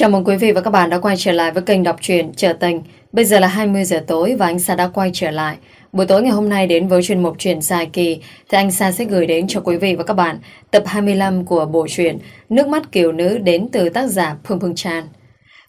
Chào mừng quý vị và các bạn đã quay trở lại với kênh đọc truyện Trở Tình. Bây giờ là 20 giờ tối và anh Sa đã quay trở lại. Buổi tối ngày hôm nay đến với chuyên mục truyện dài kỳ thì anh Sa sẽ gửi đến cho quý vị và các bạn tập 25 của bộ truyện Nước mắt kiều nữ đến từ tác giả Phương Phương Chan.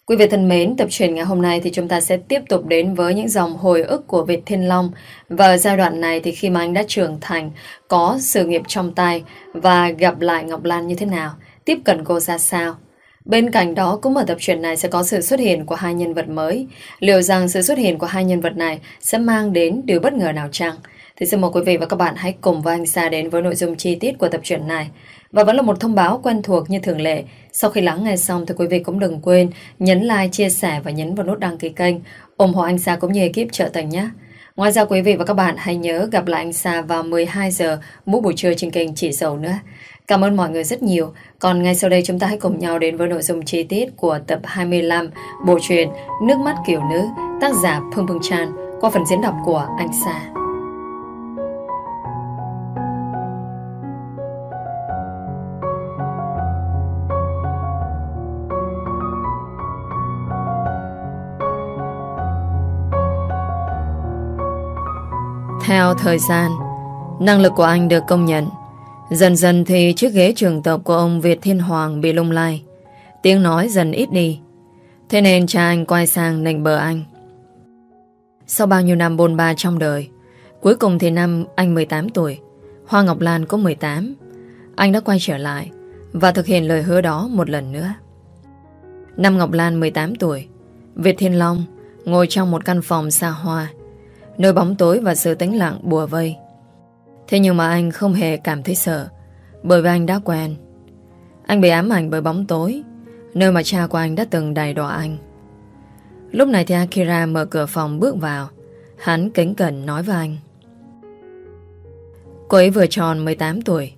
Quý vị thân mến, tập truyện ngày hôm nay thì chúng ta sẽ tiếp tục đến với những dòng hồi ức của Việt Thiên Long. Và ở giai đoạn này thì khi mà anh đã trưởng thành, có sự nghiệp trong tay và gặp lại Ngọc Lan như thế nào, tiếp cận cô ra sao. Bên cạnh đó cũng ở tập truyện này sẽ có sự xuất hiện của hai nhân vật mới. Liệu rằng sự xuất hiện của hai nhân vật này sẽ mang đến điều bất ngờ nào chăng? Thì xin mời quý vị và các bạn hãy cùng với anh Sa đến với nội dung chi tiết của tập truyện này. Và vẫn là một thông báo quen thuộc như thường lệ. Sau khi lắng nghe xong thì quý vị cũng đừng quên nhấn like, chia sẻ và nhấn vào nút đăng ký kênh ủng hộ anh Sa cũng như ekip trợ tình nhé. Ngoài ra quý vị và các bạn hãy nhớ gặp lại anh Sa vào 12 giờ mỗi buổi trưa trên kênh Chỉ Dầu nữa. Cảm ơn mọi người rất nhiều. Còn ngay sau đây chúng ta hãy cùng nhau đến với nội dung chi tiết của tập 25 bộ truyện Nước mắt kiểu nữ tác giả Phương Phương Chan qua phần diễn đọc của anh Sa. Theo thời gian, năng lực của anh được công nhận. Dần dần thì chiếc ghế trường tộc của ông Việt Thiên Hoàng bị lung lay. Tiếng nói dần ít đi. Thế nên cha anh quay sang nành bờ anh. Sau bao nhiêu năm bôn ba trong đời, cuối cùng thì năm anh 18 tuổi, Hoa Ngọc Lan cũng 18. Anh đã quay trở lại và thực hiện lời hứa đó một lần nữa. Năm Ngọc Lan 18 tuổi, Việt Thiên Long ngồi trong một căn phòng xa hoa, nơi bóng tối và sự tĩnh lặng bùa vây. Thế nhưng mà anh không hề cảm thấy sợ, Bởi vì anh đã quen. Anh bị ám ảnh bởi bóng tối, Nơi mà cha của anh đã từng đầy đọa anh. Lúc này thì Akira mở cửa phòng bước vào, Hắn kính cẩn nói với anh. Cô ấy vừa tròn 18 tuổi,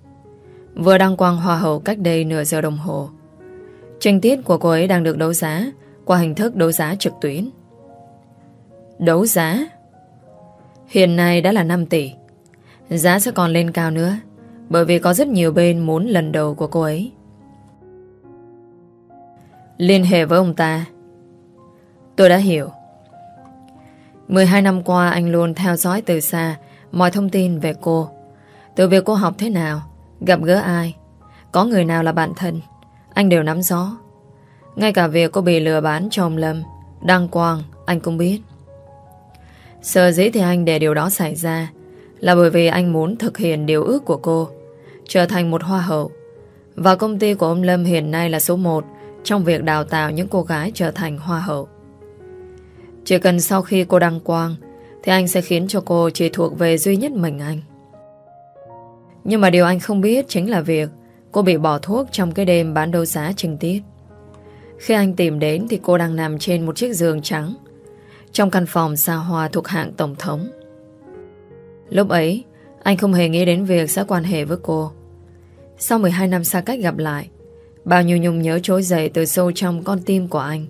Vừa đăng quang hoa hậu cách đây nửa giờ đồng hồ. Trình tiết của cô ấy đang được đấu giá Qua hình thức đấu giá trực tuyến. Đấu giá? Hiện nay đã là 5 tỷ. Giá sẽ còn lên cao nữa, Bởi vì có rất nhiều bên muốn lần đầu của cô ấy. Liên hệ với ông ta. Tôi đã hiểu. 12 năm qua, anh luôn theo dõi từ xa Mọi thông tin về cô. Từ việc cô học thế nào, Gặp gỡ ai, Có người nào là bạn thân, Anh đều nắm rõ. Ngay cả việc cô bị lừa bán cho ông Lâm, Đăng Quang, Anh cũng biết. Sợ dĩ thì anh để điều đó xảy ra là bởi vì anh muốn thực hiện điều ước của cô, Trở thành một hoa hậu. Và công ty của ông Lâm hiện nay là số 1 Trong việc đào tạo những cô gái trở thành hoa hậu. Chỉ cần sau khi cô đăng quang, Thì anh sẽ khiến cho cô chỉ thuộc về duy nhất mình anh. Nhưng mà điều anh không biết chính là việc Cô bị bỏ thuốc trong cái đêm bán đấu giá trình tiết. Khi anh tìm đến thì cô đang nằm trên một chiếc giường trắng, Trong căn phòng xa hoa thuộc hạng tổng thống. Lúc ấy, anh không hề nghĩ đến việc sẽ quan hệ với cô. Sau 12 năm xa cách gặp lại, bao nhiêu nhung nhớ trỗi dậy từ sâu trong con tim của anh.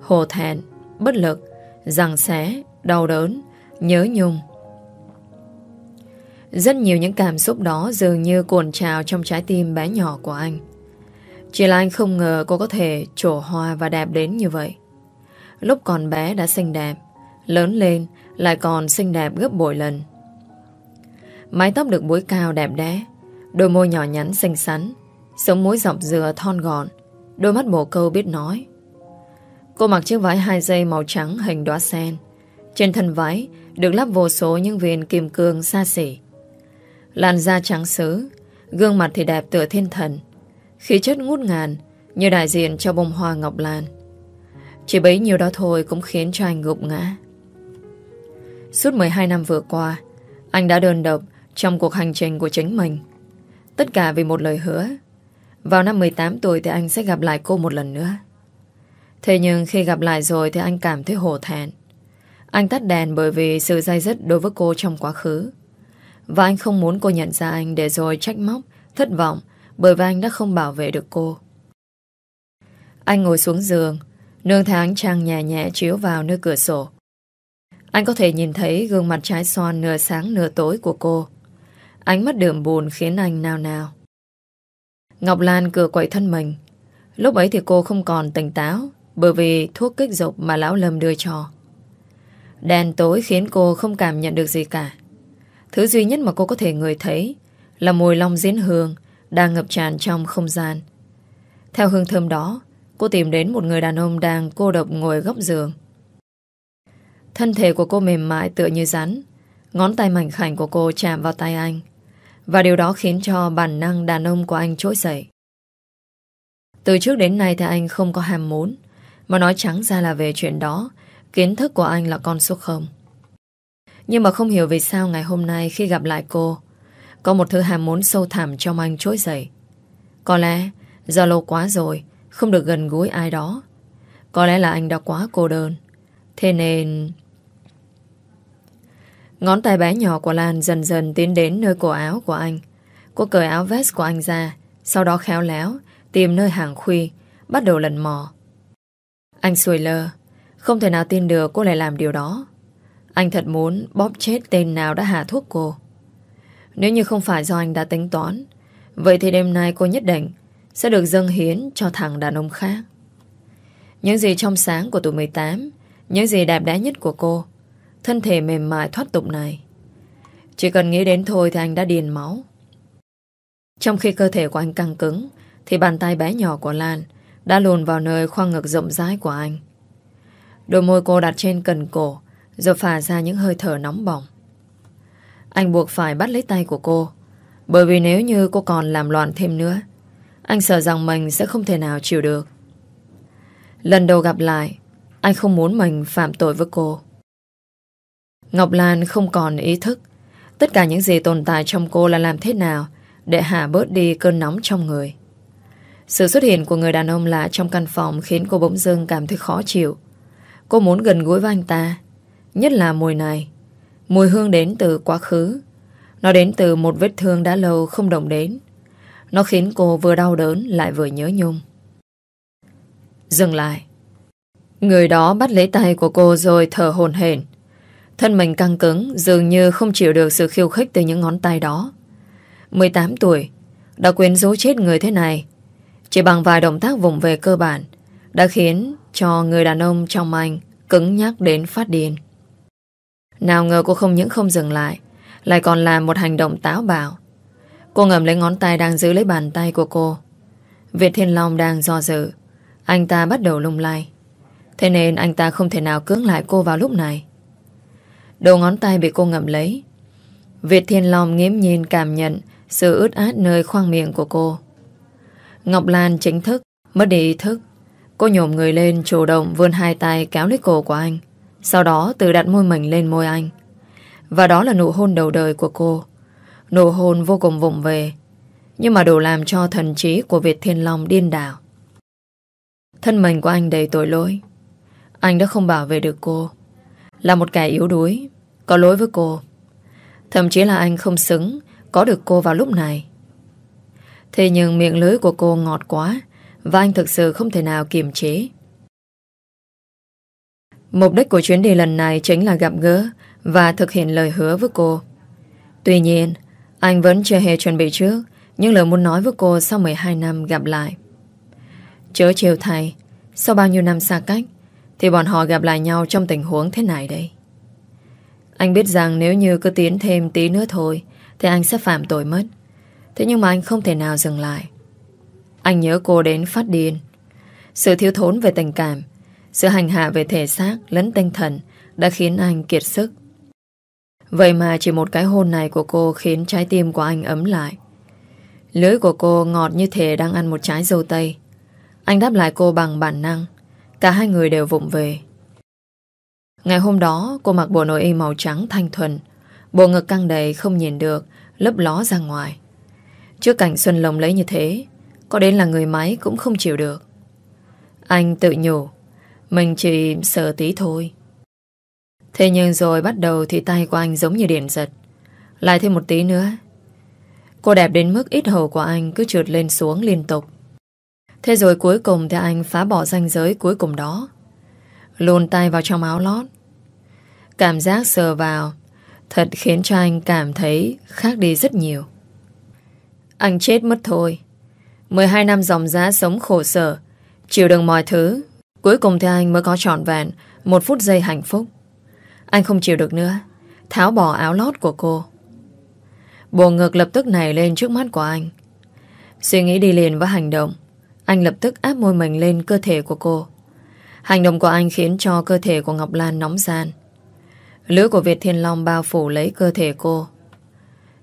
Hồ thẹn, bất lực, rằng xé, đau đớn, nhớ nhung. Rất nhiều những cảm xúc đó dường như cuồn trào trong trái tim bé nhỏ của anh. Chỉ là anh không ngờ cô có thể trổ hoa và đẹp đến như vậy. Lúc còn bé đã xinh đẹp, lớn lên lại còn xinh đẹp gấp bội lần. Mái tóc được búi cao đẹp đẽ, Đôi môi nhỏ nhắn xinh xắn, Sống mũi dọc dừa thon gọn. Đôi mắt bồ câu biết nói. Cô mặc chiếc váy hai dây màu trắng hình đóa sen. Trên thân váy Được lắp vô số những viên kim cương xa xỉ. Làn da trắng sứ Gương mặt thì đẹp tựa thiên thần. Khí chất ngút ngàn, Như đại diện cho bông hoa ngọc lan. Chỉ bấy nhiêu đó thôi Cũng khiến cho anh gục ngã. Suốt 12 năm vừa qua, Anh đã đơn độc trong cuộc hành trình của chính mình. Tất cả vì một lời hứa. Vào năm 18 tuổi thì anh sẽ gặp lại cô một lần nữa. Thế nhưng khi gặp lại rồi thì anh cảm thấy hổ thẹn. Anh tắt đèn bởi vì sự dây dứt đối với cô trong quá khứ. Và anh không muốn cô nhận ra anh để rồi trách móc, thất vọng bởi vì anh đã không bảo vệ được cô. Anh ngồi xuống giường, nương theo ánh trăng nhẹ nhẹ chiếu vào nơi cửa sổ. Anh có thể nhìn thấy gương mặt trái son nửa sáng nửa tối của cô. Ánh mắt đượm buồn khiến anh nao nao. Ngọc Lan cửa quậy thân mình. Lúc ấy thì cô không còn tỉnh táo bởi vì thuốc kích dục mà lão Lâm đưa cho. Đèn tối khiến cô không cảm nhận được gì cả. Thứ duy nhất mà cô có thể ngửi thấy là mùi long diễn hương đang ngập tràn trong không gian. Theo hương thơm đó, cô tìm đến một người đàn ông đang cô độc ngồi góc giường. Thân thể của cô mềm mại tựa như rắn, ngón tay mảnh khảnh của cô chạm vào tay anh. Và điều đó khiến cho bản năng đàn ông của anh trỗi dậy. Từ trước đến nay thì anh không có ham muốn, mà nói trắng ra là về chuyện đó, kiến thức của anh là con số không. Nhưng mà không hiểu vì sao ngày hôm nay khi gặp lại cô, có một thứ ham muốn sâu thẳm trong anh trỗi dậy. Có lẽ do lâu quá rồi, không được gần gũi ai đó. Có lẽ là anh đã quá cô đơn. Thế nên... Ngón tay bé nhỏ của Lan dần dần tiến đến nơi cổ áo của anh. Cô cởi áo vest của anh ra, sau đó khéo léo, tìm nơi hàng khuy, bắt đầu lần mò. Anh xuôi lơ, không thể nào tin được cô lại làm điều đó. Anh thật muốn bóp chết tên nào đã hạ thuốc cô. Nếu như không phải do anh đã tính toán, vậy thì đêm nay cô nhất định sẽ được dâng hiến cho thằng đàn ông khác. Những gì trong sáng của tuổi 18, những gì đẹp đẽ nhất của cô, thân thể mềm mại thoát tục này. Chỉ cần nghĩ đến thôi thì anh đã điền máu. Trong khi cơ thể của anh căng cứng, thì bàn tay bé nhỏ của Lan đã luồn vào nơi khoang ngực rộng rãi của anh. Đôi môi cô đặt trên cần cổ, rồi phả ra những hơi thở nóng bỏng. Anh buộc phải bắt lấy tay của cô, bởi vì nếu như cô còn làm loạn thêm nữa, anh sợ rằng mình sẽ không thể nào chịu được. Lần đầu gặp lại, anh không muốn mình phạm tội với cô. Ngọc Lan không còn ý thức. Tất cả những gì tồn tại trong cô là làm thế nào để hạ bớt đi cơn nóng trong người. Sự xuất hiện của người đàn ông lạ trong căn phòng khiến cô bỗng dưng cảm thấy khó chịu. Cô muốn gần gũi với anh ta, nhất là mùi này. Mùi hương đến từ quá khứ. Nó đến từ một vết thương đã lâu không động đến. Nó khiến cô vừa đau đớn lại vừa nhớ nhung. Dừng lại. Người đó bắt lấy tay của cô rồi thở hồn hển. Thân mình căng cứng dường như không chịu được sự khiêu khích từ những ngón tay đó. 18 tuổi, đã quyến rũ chết người thế này. Chỉ bằng vài động tác vùng về cơ bản đã khiến cho người đàn ông trong anh cứng nhắc đến phát điên. Nào ngờ cô không những không dừng lại, lại còn làm một hành động táo bạo. Cô ngầm lấy ngón tay đang giữ lấy bàn tay của cô. Việt Thiên Long đang do dự. Anh ta bắt đầu lung lay. Thế nên anh ta không thể nào cưỡng lại cô vào lúc này. Đầu ngón tay bị cô ngậm lấy. Việt Thiên Long nghiễm nhìn cảm nhận sự ướt át nơi khoang miệng của cô. Ngọc Lan chính thức, mất đi ý thức. Cô nhổm người lên chủ động vươn hai tay kéo lấy cổ của anh. Sau đó tự đặt môi mình lên môi anh. Và đó là nụ hôn đầu đời của cô. Nụ hôn vô cùng vụng về. Nhưng mà đủ làm cho thần trí của Việt Thiên Long điên đảo. Thân mình của anh đầy tội lỗi. Anh đã không bảo vệ được cô. Là một kẻ yếu đuối, có lỗi với cô. Thậm chí là anh không xứng có được cô vào lúc này. Thế nhưng miệng lưới của cô ngọt quá và anh thực sự không thể nào kiềm chế. Mục đích của chuyến đi lần này chính là gặp gỡ và thực hiện lời hứa với cô. Tuy nhiên, anh vẫn chưa hề chuẩn bị trước những lời muốn nói với cô sau 12 năm gặp lại. Chớ chiều thầy, sau bao nhiêu năm xa cách, thì bọn họ gặp lại nhau trong tình huống thế này đây. Anh biết rằng nếu như cứ tiến thêm tí nữa thôi, thì anh sẽ phạm tội mất. Thế nhưng mà anh không thể nào dừng lại. Anh nhớ cô đến phát điên. Sự thiếu thốn về tình cảm sự hành hạ về thể xác lẫn tinh thần đã khiến anh kiệt sức. Vậy mà chỉ một cái hôn này của cô khiến trái tim của anh ấm lại. Lưỡi của cô ngọt như thể đang ăn một trái dâu tây. Anh đáp lại cô bằng bản năng. Cả hai người đều vụng về. Ngày hôm đó, cô mặc bộ nội y màu trắng thanh thuần. Bộ ngực căng đầy không nhìn được, lấp ló ra ngoài. Trước cảnh Xuân lồng lấy như thế, có đến là người máy cũng không chịu được. Anh tự nhủ, mình chỉ sợ tí thôi. Thế nhưng rồi bắt đầu thì tay của anh giống như điện giật. Lại thêm một tí nữa. Cô đẹp đến mức ít hầu của anh cứ trượt lên xuống liên tục. Thế rồi cuối cùng thì anh phá bỏ ranh giới cuối cùng đó. Luồn tay vào trong áo lót. Cảm giác sờ vào, thật khiến cho anh cảm thấy khác đi rất nhiều. Anh chết mất thôi. 12 năm dòng giá sống khổ sở, Chịu đựng mọi thứ, Cuối cùng thì anh mới có trọn vẹn Một phút giây hạnh phúc Anh không chịu được nữa, Tháo bỏ áo lót của cô Bộ ngực lập tức nảy lên trước mắt của anh Suy nghĩ đi liền với hành động, Anh lập tức áp môi mình lên cơ thể của cô Hành động của anh khiến cho cơ thể của Ngọc Lan nóng gian. Lưỡi của Việt Thiên Long bao phủ lấy cơ thể cô.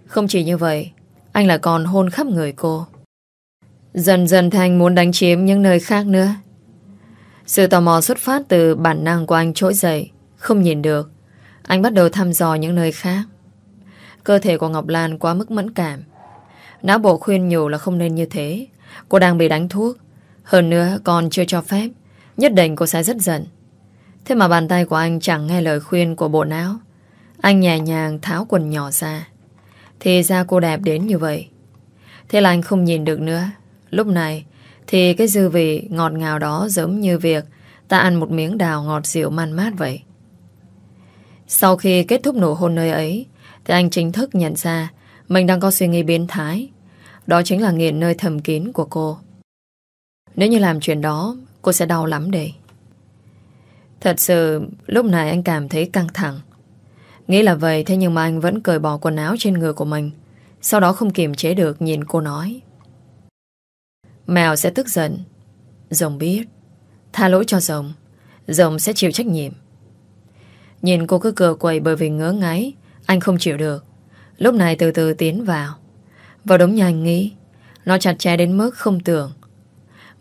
Không chỉ như vậy, Anh lại còn hôn khắp người cô. Dần dần Thành muốn đánh chiếm những nơi khác nữa. Sự tò mò xuất phát từ bản năng của anh trỗi dậy, Không nhìn được. Anh bắt đầu thăm dò những nơi khác. Cơ thể của Ngọc Lan quá mức mẫn cảm. Não bộ khuyên nhủ là không nên như thế. Cô đang bị đánh thuốc. Hơn nữa, còn chưa cho phép. Nhất định cô sẽ rất giận. Thế mà bàn tay của anh chẳng nghe lời khuyên của bộ não. Anh nhẹ nhàng tháo quần nhỏ ra. Thì ra cô đẹp đến như vậy. Thế là anh không nhìn được nữa. Lúc này, Thì cái dư vị ngọt ngào đó giống như việc Ta ăn một miếng đào ngọt dịu man mát vậy. Sau khi kết thúc nụ hôn nơi ấy, Thì anh chính thức nhận ra Mình đang có suy nghĩ biến thái. Đó chính là nghiện nơi thầm kín của cô. Nếu như làm chuyện đó Cô sẽ đau lắm đấy. Thật sự, lúc này anh cảm thấy căng thẳng. Nghĩ là vậy, Thế nhưng mà anh vẫn cởi bỏ quần áo trên người của mình. Sau đó không kiềm chế được, Nhìn cô nói. Mèo sẽ tức giận. Rồng biết. Tha lỗi cho rồng. Rồng sẽ chịu trách nhiệm. Nhìn cô cứ cờ quầy bởi vì ngớ ngáy, Anh không chịu được. Lúc này từ từ tiến vào. Và đúng như anh nghĩ, Nó chặt chẽ đến mức không tưởng.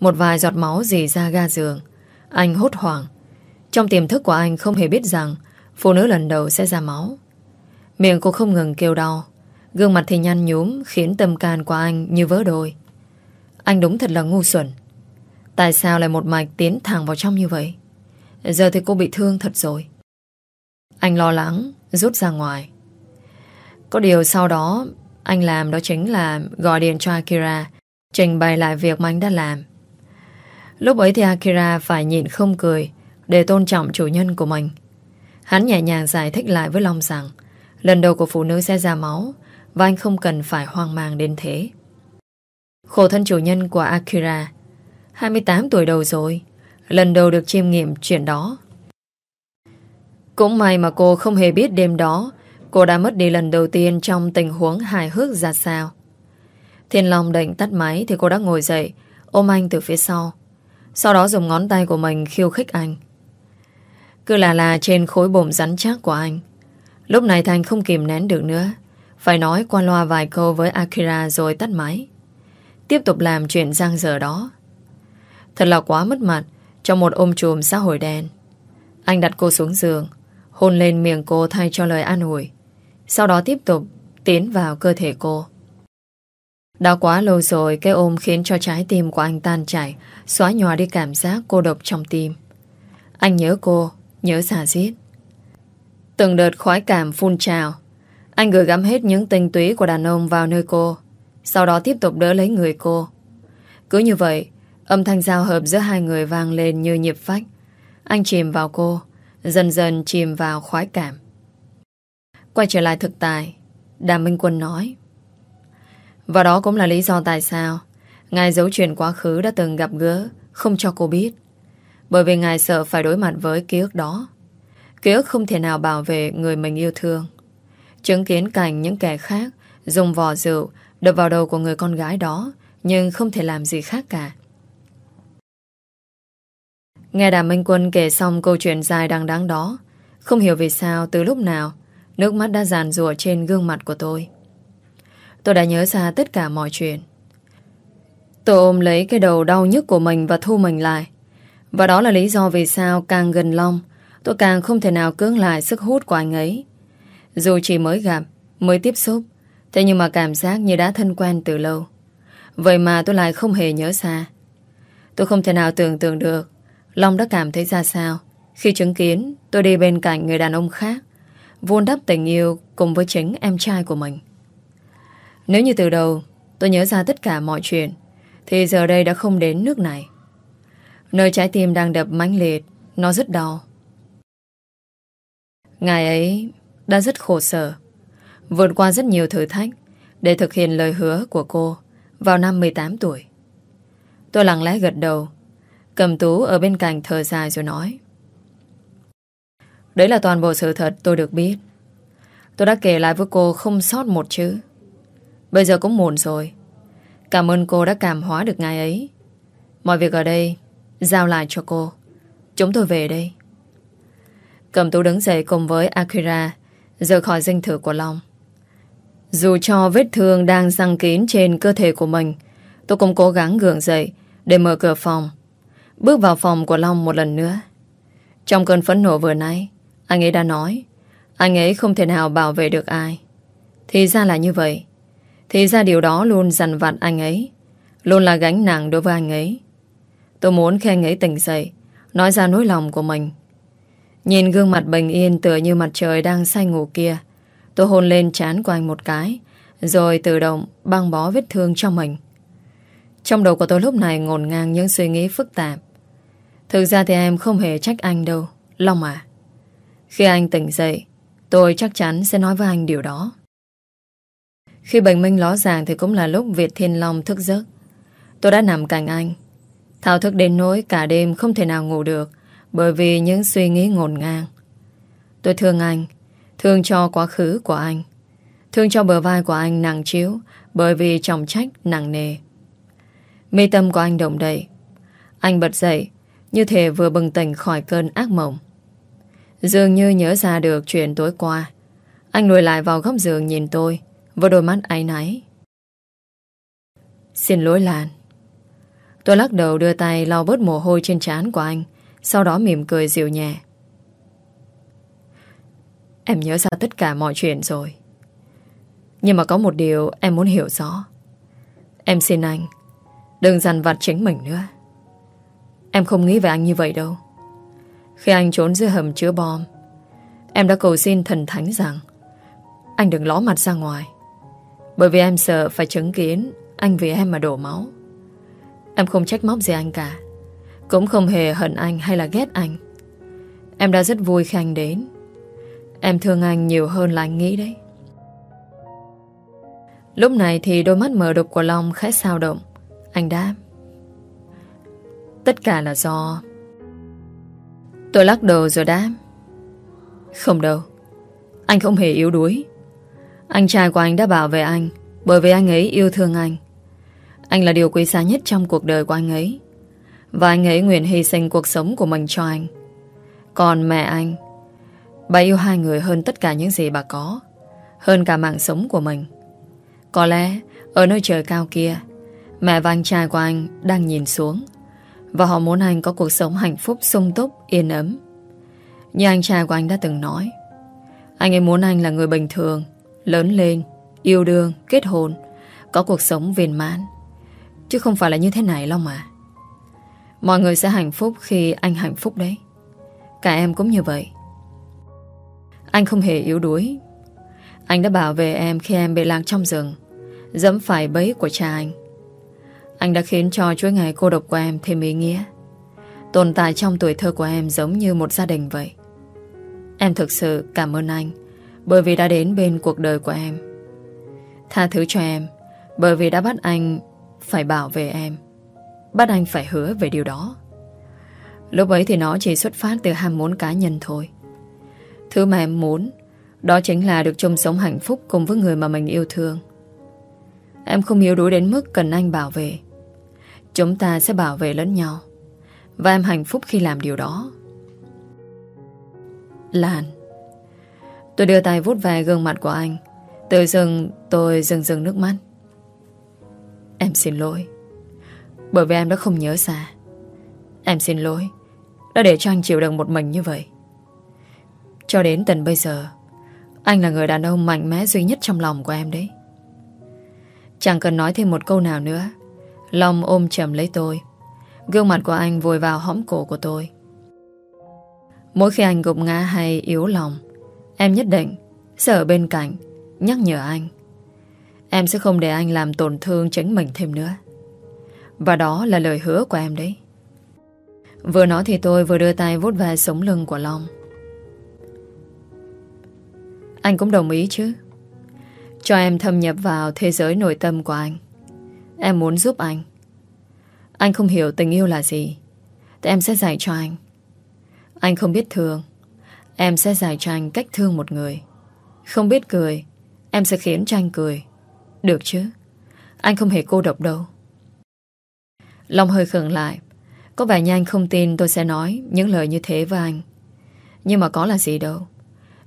Một vài giọt máu dì ra ga giường. Anh hốt hoảng. Trong tiềm thức của anh không hề biết rằng Phụ nữ lần đầu sẽ ra máu. Miệng cô không ngừng kêu đau. Gương mặt thì nhăn nhúm, Khiến tâm can của anh như vỡ đôi. Anh đúng thật là ngu xuẩn. Tại sao lại một mạch tiến thẳng vào trong như vậy? Giờ thì cô bị thương thật rồi. Anh lo lắng, Rút ra ngoài. Có điều sau đó, Anh làm đó chính là gọi điện cho Akira, Trình bày lại việc mà anh đã làm. Lúc ấy thì Akira phải nhịn không cười, Để tôn trọng chủ nhân của mình. Hắn nhẹ nhàng giải thích lại với Long rằng Lần đầu của phụ nữ sẽ ra máu, Và anh không cần phải hoang mang đến thế. Khổ thân chủ nhân của Akira 28 tuổi đầu rồi, Lần đầu được chiêm nghiệm chuyện đó. Cũng may mà cô không hề biết đêm đó, Cô đã mất đi lần đầu tiên Trong tình huống hài hước ra sao. Thiên Long định tắt máy Thì cô đã ngồi dậy, Ôm anh từ phía sau. Sau đó dùng ngón tay của mình khiêu khích anh. Cứ là là trên khối bồm rắn chắc của anh. Lúc này Thành không kìm nén được nữa. Phải nói qua loa vài câu với Akira rồi tắt máy. Tiếp tục làm chuyện giang dở đó. Thật là quá mất mặt Trong một ôm chùm xã hội đen. Anh đặt cô xuống giường, Hôn lên miệng cô thay cho lời an ủi. Sau đó tiếp tục Tiến vào cơ thể cô. Đã quá lâu rồi Cái ôm khiến cho trái tim của anh tan chảy Xóa nhòa đi cảm giác cô độc trong tim. Anh nhớ cô, Nhớ xà giết Từng đợt khoái cảm phun trào. Anh gửi gắm hết những tinh túy của đàn ông vào nơi cô, Sau đó tiếp tục đỡ lấy người cô. Cứ như vậy, Âm thanh giao hợp giữa hai người vang lên như nhịp phách. Anh chìm vào cô, Dần dần chìm vào khoái cảm. Quay trở lại thực tại, Đàm Minh Quân nói, Và đó cũng là lý do tại sao Ngài giấu chuyện quá khứ đã từng gặp gỡ, Không cho cô biết. Bởi vì ngài sợ phải đối mặt với ký ức đó. Ký ức không thể nào bảo vệ Người mình yêu thương. Chứng kiến cảnh những kẻ khác Dùng vò rượu đập vào đầu của người con gái đó, Nhưng không thể làm gì khác cả. Nghe Đàm Minh Quân kể xong câu chuyện dài đằng đáng đó, Không hiểu vì sao từ lúc nào, Nước mắt đã giàn rùa trên gương mặt của tôi. Tôi đã nhớ ra tất cả mọi chuyện. Tôi ôm lấy cái đầu đau nhức của mình và thu mình lại. Và đó là lý do vì sao càng gần Long, Tôi càng không thể nào cưỡng lại sức hút của anh ấy. Dù chỉ mới gặp, Mới tiếp xúc, Thế nhưng mà cảm giác như đã thân quen từ lâu. Vậy mà tôi lại không hề nhớ xa. Tôi không thể nào tưởng tượng được Long đã cảm thấy ra sao khi chứng kiến tôi đi bên cạnh người đàn ông khác, vun đắp tình yêu cùng với chính em trai của mình. Nếu như từ đầu, tôi nhớ ra tất cả mọi chuyện thì giờ đây đã không đến nước này. Nơi trái tim đang đập mãnh liệt, nó rất đau. ngài ấy đã rất khổ sở, vượt qua rất nhiều thử thách để thực hiện lời hứa của cô vào năm 18 tuổi. Tôi lặng lẽ gật đầu, Cầm tú ở bên cạnh thở dài rồi nói. Đấy là toàn bộ sự thật tôi được biết. Tôi đã kể lại với cô không sót một chữ. Bây giờ cũng muộn rồi. Cảm ơn cô đã cảm hóa được ngài ấy. Mọi việc ở đây giao lại cho cô. Chúng tôi về đây. Cầm tú đứng dậy cùng với Akira rời khỏi dinh thự của Long. Dù cho vết thương đang răng kín trên cơ thể của mình, tôi cũng cố gắng gượng dậy để mở cửa phòng. Bước vào phòng của Long một lần nữa. Trong cơn phẫn nộ vừa nãy, anh ấy đã nói anh ấy không thể nào bảo vệ được ai. Thì ra là như vậy. Thì ra điều đó luôn dằn vặt anh ấy. Luôn là gánh nặng đối với anh ấy. Tôi muốn khen anh ấy tỉnh dậy, nói ra nỗi lòng của mình. Nhìn gương mặt bình yên tựa như mặt trời đang say ngủ kia, tôi hôn lên trán của anh một cái, rồi tự động băng bó vết thương cho mình. Trong đầu của tôi lúc này ngổn ngang những suy nghĩ phức tạp. Thực ra thì em không hề trách anh đâu, Long à. Khi anh tỉnh dậy, tôi chắc chắn sẽ nói với anh điều đó. Khi bình minh ló dạng thì cũng là lúc Việt Thiên Long thức giấc. Tôi đã nằm cạnh anh. Thao thức đến nỗi cả đêm không thể nào ngủ được bởi vì những suy nghĩ ngổn ngang. Tôi thương anh, thương cho quá khứ của anh, thương cho bờ vai của anh nặng chiếu bởi vì trọng trách nặng nề. Mi tâm của anh động đậy. Anh bật dậy, như thể vừa bừng tỉnh khỏi cơn ác mộng. Dường như nhớ ra được chuyện tối qua. Anh lùi lại vào góc giường nhìn tôi, với đôi mắt áy náy. Xin lỗi Lan. Tôi lắc đầu đưa tay lau bớt mồ hôi trên trán của anh, sau đó mỉm cười dịu nhẹ. Em nhớ ra tất cả mọi chuyện rồi. Nhưng mà có một điều em muốn hiểu rõ. Em xin anh, đừng dằn vặt chính mình nữa. Em không nghĩ về anh như vậy đâu. Khi anh trốn dưới hầm chứa bom, em đã cầu xin thần thánh rằng anh đừng ló mặt ra ngoài. Bởi vì em sợ phải chứng kiến anh vì em mà đổ máu. Em không trách móc gì anh cả. Cũng không hề hận anh hay là ghét anh. Em đã rất vui khi anh đến. Em thương anh nhiều hơn là anh nghĩ đấy. Lúc này thì đôi mắt mở đục của Long khẽ sao động. Anh đáp. Tất cả là do... Tôi lắc đầu rồi đáp. Không đâu. Anh không hề yếu đuối. Anh trai của anh đã bảo vệ anh bởi vì anh ấy yêu thương anh. Anh là điều quý giá nhất trong cuộc đời của anh ấy. Và anh ấy nguyện hy sinh cuộc sống của mình cho anh. Còn mẹ anh, bà yêu hai người hơn tất cả những gì bà có. Hơn cả mạng sống của mình. Có lẽ ở nơi trời cao kia, mẹ và anh trai của anh đang nhìn xuống. Và họ muốn anh có cuộc sống hạnh phúc, sung túc, yên ấm. Như anh trai của anh đã từng nói. Anh ấy muốn anh là người bình thường, lớn lên, yêu đương, kết hôn, có cuộc sống viên mãn. Chứ không phải là như thế này đâu mà. Mọi người sẽ hạnh phúc khi anh hạnh phúc đấy. Cả em cũng như vậy. Anh không hề yếu đuối. Anh đã bảo vệ em khi em bị lạc trong rừng, dẫm phải bẫy của cha anh. Anh đã khiến cho chuỗi ngày cô độc của em thêm ý nghĩa. Tồn tại trong tuổi thơ của em giống như một gia đình vậy. Em thực sự cảm ơn anh bởi vì đã đến bên cuộc đời của em. Tha thứ cho em, bởi vì đã bắt anh phải bảo vệ em. Bắt anh phải hứa về điều đó. Lúc ấy thì nó chỉ xuất phát từ ham muốn cá nhân thôi. Thứ mà em muốn, đó chính là được chung sống hạnh phúc cùng với người mà mình yêu thương. Em không yếu đuối đến mức cần anh bảo vệ. Chúng ta sẽ bảo vệ lẫn nhau. Và em hạnh phúc khi làm điều đó. Lan Tôi đưa tay vuốt về gương mặt của anh. Tự dưng tôi dừng dừng nước mắt. Em xin lỗi. Bởi vì em đã không nhớ ra Em xin lỗi. Đã để cho anh chịu đựng một mình như vậy. Cho đến tận bây giờ, Anh là người đàn ông mạnh mẽ duy nhất trong lòng của em đấy. Chẳng cần nói thêm một câu nào nữa. Long ôm chầm lấy tôi. Gương mặt của anh vùi vào hõm cổ của tôi. Mỗi khi anh gục ngã hay yếu lòng Em nhất định Sẽ ở bên cạnh, Nhắc nhở anh. Em sẽ không để anh làm tổn thương chính mình thêm nữa. Và đó là lời hứa của em đấy. Vừa nói thì tôi vừa đưa tay vuốt về sống lưng của Long. Anh cũng đồng ý chứ? Cho em thâm nhập vào thế giới nội tâm của anh. Em muốn giúp anh. Anh không hiểu tình yêu là gì, Thì em sẽ dạy cho anh. Anh không biết thương. Em sẽ dạy cho anh cách thương một người. Không biết cười, Em sẽ khiến cho anh cười. Được chứ? Anh không hề cô độc đâu. Long hơi khừng lại. Có vẻ như anh không tin tôi sẽ nói Những lời như thế với anh. Nhưng mà có là gì đâu.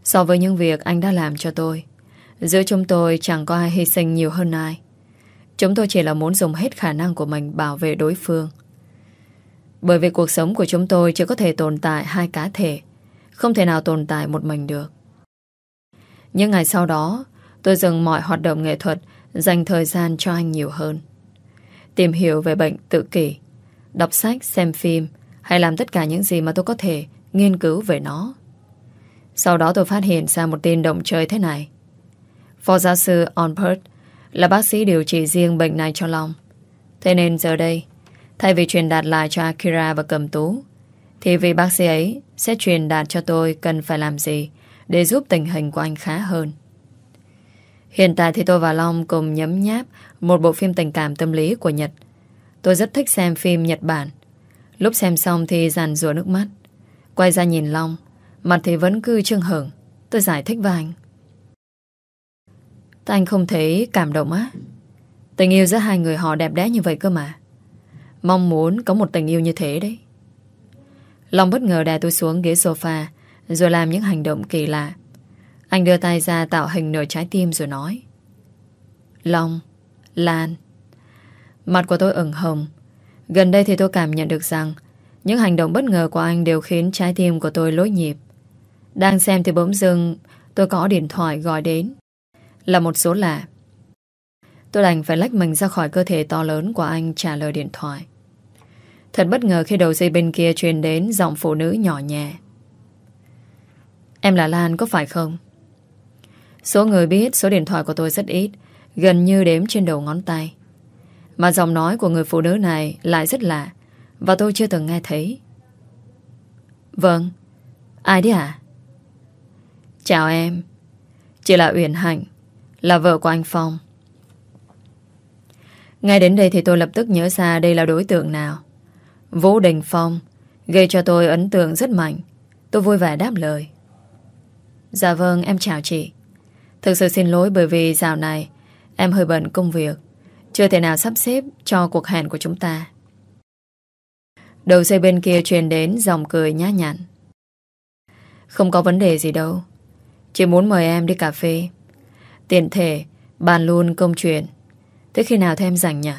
So với những việc anh đã làm cho tôi, Giữa chúng tôi chẳng có ai hy sinh nhiều hơn ai. Chúng tôi chỉ là muốn dùng hết khả năng của mình bảo vệ đối phương. Bởi vì cuộc sống của chúng tôi chỉ có thể tồn tại hai cá thể. Không thể nào tồn tại một mình được. Những ngày sau đó Tôi dừng mọi hoạt động nghệ thuật Dành thời gian cho anh nhiều hơn. Tìm hiểu về bệnh tự kỷ Đọc sách, xem phim Hay làm tất cả những gì mà tôi có thể Nghiên cứu về nó. Sau đó tôi phát hiện ra một tin động trời thế này. Phó giáo sư Onpert Là bác sĩ điều trị riêng bệnh này cho Long. Thế nên giờ đây Thay vì truyền đạt lại cho Akira và Cầm Tú thì vị bác sĩ ấy Sẽ truyền đạt cho tôi cần phải làm gì Để giúp tình hình của anh khá hơn Hiện tại thì tôi và Long cùng nhấm nháp một bộ phim tình cảm tâm lý của Nhật. Tôi rất thích xem phim Nhật Bản. Lúc xem xong thì giàn rùa nước mắt. Quay ra nhìn Long, mặt thì vẫn cứ trương hưởng. Tôi giải thích với anh. Tại anh không thấy cảm động á? Tình yêu giữa hai người họ đẹp đẽ như vậy cơ mà. Mong muốn có một tình yêu như thế đấy. Long bất ngờ đè tôi xuống ghế sofa, rồi làm những hành động kỳ lạ. Anh đưa tay ra tạo hình nửa trái tim rồi nói, Long, Lan. Mặt của tôi ửng hồng. Gần đây thì tôi cảm nhận được rằng Những hành động bất ngờ của anh đều khiến trái tim của tôi lối nhịp. Đang xem thì bỗng dưng Tôi có điện thoại gọi đến. Là một số lạ. Tôi đành phải lách mình ra khỏi cơ thể to lớn của anh trả lời điện thoại. Thật bất ngờ khi đầu dây bên kia truyền đến giọng phụ nữ nhỏ nhẹ. Em là Lan, có phải không? Số người biết số điện thoại của tôi rất ít, Gần như đếm trên đầu ngón tay. Mà giọng nói của người phụ nữ này Lại rất lạ, Và tôi chưa từng nghe thấy. Vâng Ai đấy à Chào em, Chị là Uyển Hạnh, Là vợ của anh Phong. Ngay đến đây thì tôi lập tức nhớ ra Đây là đối tượng nào. Vũ Đình Phong Gây cho tôi ấn tượng rất mạnh. Tôi vui vẻ đáp lời. Dạ vâng em chào chị. Thực sự xin lỗi bởi vì dạo này Em hơi bận công việc. Chưa thể nào sắp xếp cho cuộc hẹn của chúng ta. Đầu dây bên kia truyền đến dòng cười nhã nhặn. Không có vấn đề gì đâu. Chỉ muốn mời em đi cà phê. Tiện thể, Bàn luôn công chuyện. Thế khi nào thêm rảnh nhỉ?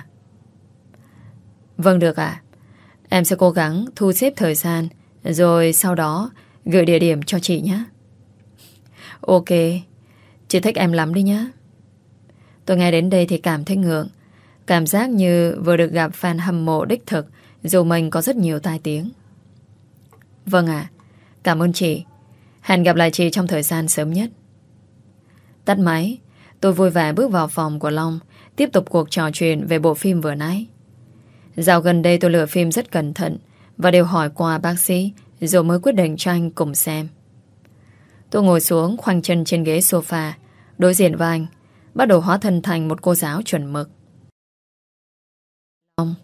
Vâng được ạ. Em sẽ cố gắng thu xếp thời gian, Rồi sau đó Gửi địa điểm cho chị nhé. Ok, Chị thích em lắm đi nhé. Tôi nghe đến đây thì cảm thấy ngượng. Cảm giác như vừa được gặp fan hâm mộ đích thực, Dù mình có rất nhiều tai tiếng. Vâng ạ, Cảm ơn chị. Hẹn gặp lại chị trong thời gian sớm nhất. Tắt máy, Tôi vui vẻ bước vào phòng của Long, Tiếp tục cuộc trò chuyện về bộ phim vừa nãy. Dạo gần đây tôi lựa phim rất cẩn thận Và đều hỏi qua bác sĩ, Rồi mới quyết định cho anh cùng xem. Tôi ngồi xuống khoanh chân trên ghế sofa, Đối diện với anh, Bắt đầu hóa thân thành một cô giáo chuẩn mực. Ông,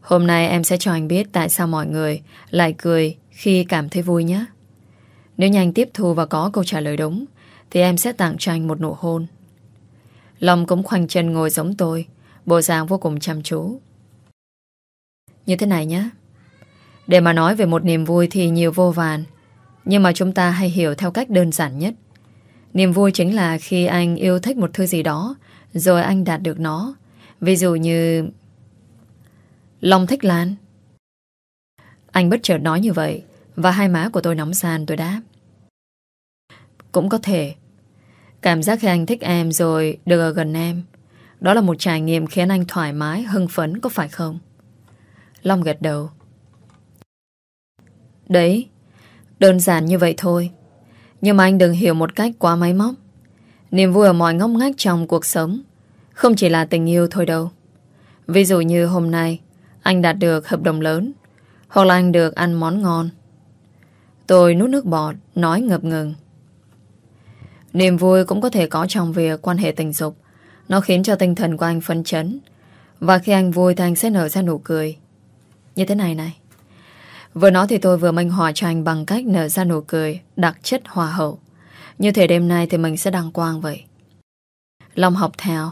Hôm nay em sẽ cho anh biết Tại sao mọi người lại cười Khi cảm thấy vui nhé. Nếu nhanh tiếp thu và có câu trả lời đúng, Thì em sẽ tặng cho anh một nụ hôn. Long cũng khoanh chân ngồi giống tôi, Bộ dạng vô cùng chăm chú. Như thế này nhé. Để mà nói về một niềm vui thì nhiều vô vàn, Nhưng mà chúng ta hay hiểu theo cách đơn giản nhất. Niềm vui chính là khi anh yêu thích một thứ gì đó, Rồi anh đạt được nó. Ví dụ như Long thích Lan. Anh bất chợt nói như vậy, Và hai má của tôi nóng sàn, tôi đáp. Cũng có thể. Cảm giác khi anh thích em rồi Được ở gần em, Đó là một trải nghiệm khiến anh thoải mái, Hưng phấn, có phải không? Long gật đầu. Đấy, Đơn giản như vậy thôi. Nhưng mà anh đừng hiểu một cách quá máy móc. Niềm vui ở mọi ngóc ngách trong cuộc sống Không chỉ là tình yêu thôi đâu. Ví dụ như hôm nay, Anh đạt được hợp đồng lớn, Hoặc là anh được ăn món ngon. Tôi nuốt nước bọt, Nói ngập ngừng. Niềm vui cũng có thể có trong việc quan hệ tình dục. Nó khiến cho tinh thần của anh phân chấn, Và khi anh vui thì anh sẽ nở ra nụ cười. Như thế này này Vừa nói thì tôi vừa minh họa cho anh bằng cách nở ra nụ cười đặc chất hòa hậu. Như thể đêm nay thì mình sẽ đăng quang vậy. Long học theo,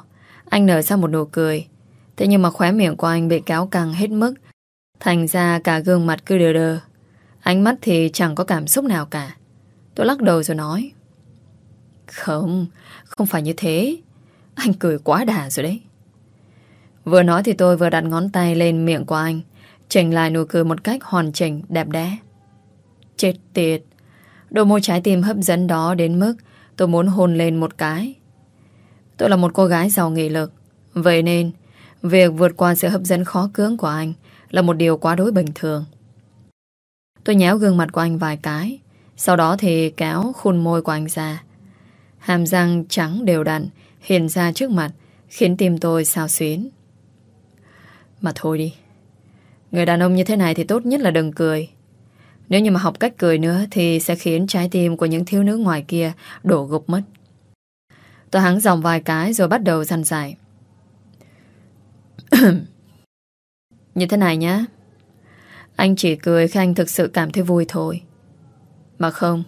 anh nở ra một nụ cười. Thế nhưng mà khóe miệng của anh bị kéo căng hết mức. Thành ra cả gương mặt cứ đờ đờ. Ánh mắt thì chẳng có cảm xúc nào cả. Tôi lắc đầu rồi nói. Không, không phải như thế. Anh cười quá đà rồi đấy. Vừa nói thì tôi vừa đặt ngón tay lên miệng của anh. Chỉnh lại nụ cười một cách hoàn chỉnh, đẹp đẽ. Chết tiệt. Đôi môi trái tim hấp dẫn đó đến mức tôi muốn hôn lên một cái. Tôi là một cô gái giàu nghị lực. Vậy nên, việc vượt qua sự hấp dẫn khó cưỡng của anh là một điều quá đối bình thường. Tôi nhéo gương mặt của anh vài cái, sau đó thì kéo khuôn môi của anh ra. Hàm răng trắng đều đặn hiện ra trước mặt, khiến tim tôi sao xuyến. Mà thôi đi. Người đàn ông như thế này thì tốt nhất là đừng cười. Nếu như mà học cách cười nữa thì sẽ khiến trái tim của những thiếu nữ ngoài kia đổ gục mất. Tôi hắng dòng vài cái rồi bắt đầu dằn dài. như thế này nhá. Anh chỉ cười khi anh thực sự cảm thấy vui thôi. Mà không,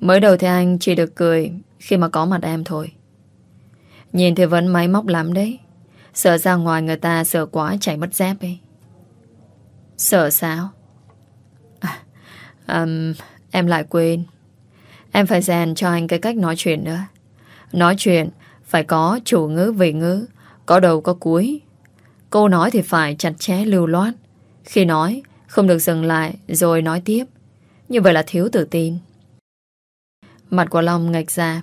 mới đầu thì anh chỉ được cười khi mà có mặt em thôi. Nhìn thì vẫn máy móc lắm đấy. Sợ ra ngoài người ta sợ quá chảy mất dép ấy. Sợ sao? À, um, em lại quên. Em phải rèn cho anh cái cách nói chuyện nữa. Nói chuyện phải có chủ ngữ vị ngữ, có đầu có cuối. Câu nói thì phải chặt chẽ lưu loát. Khi nói, không được dừng lại rồi nói tiếp. Như vậy là thiếu tự tin. Mặt của Long ngạch ra.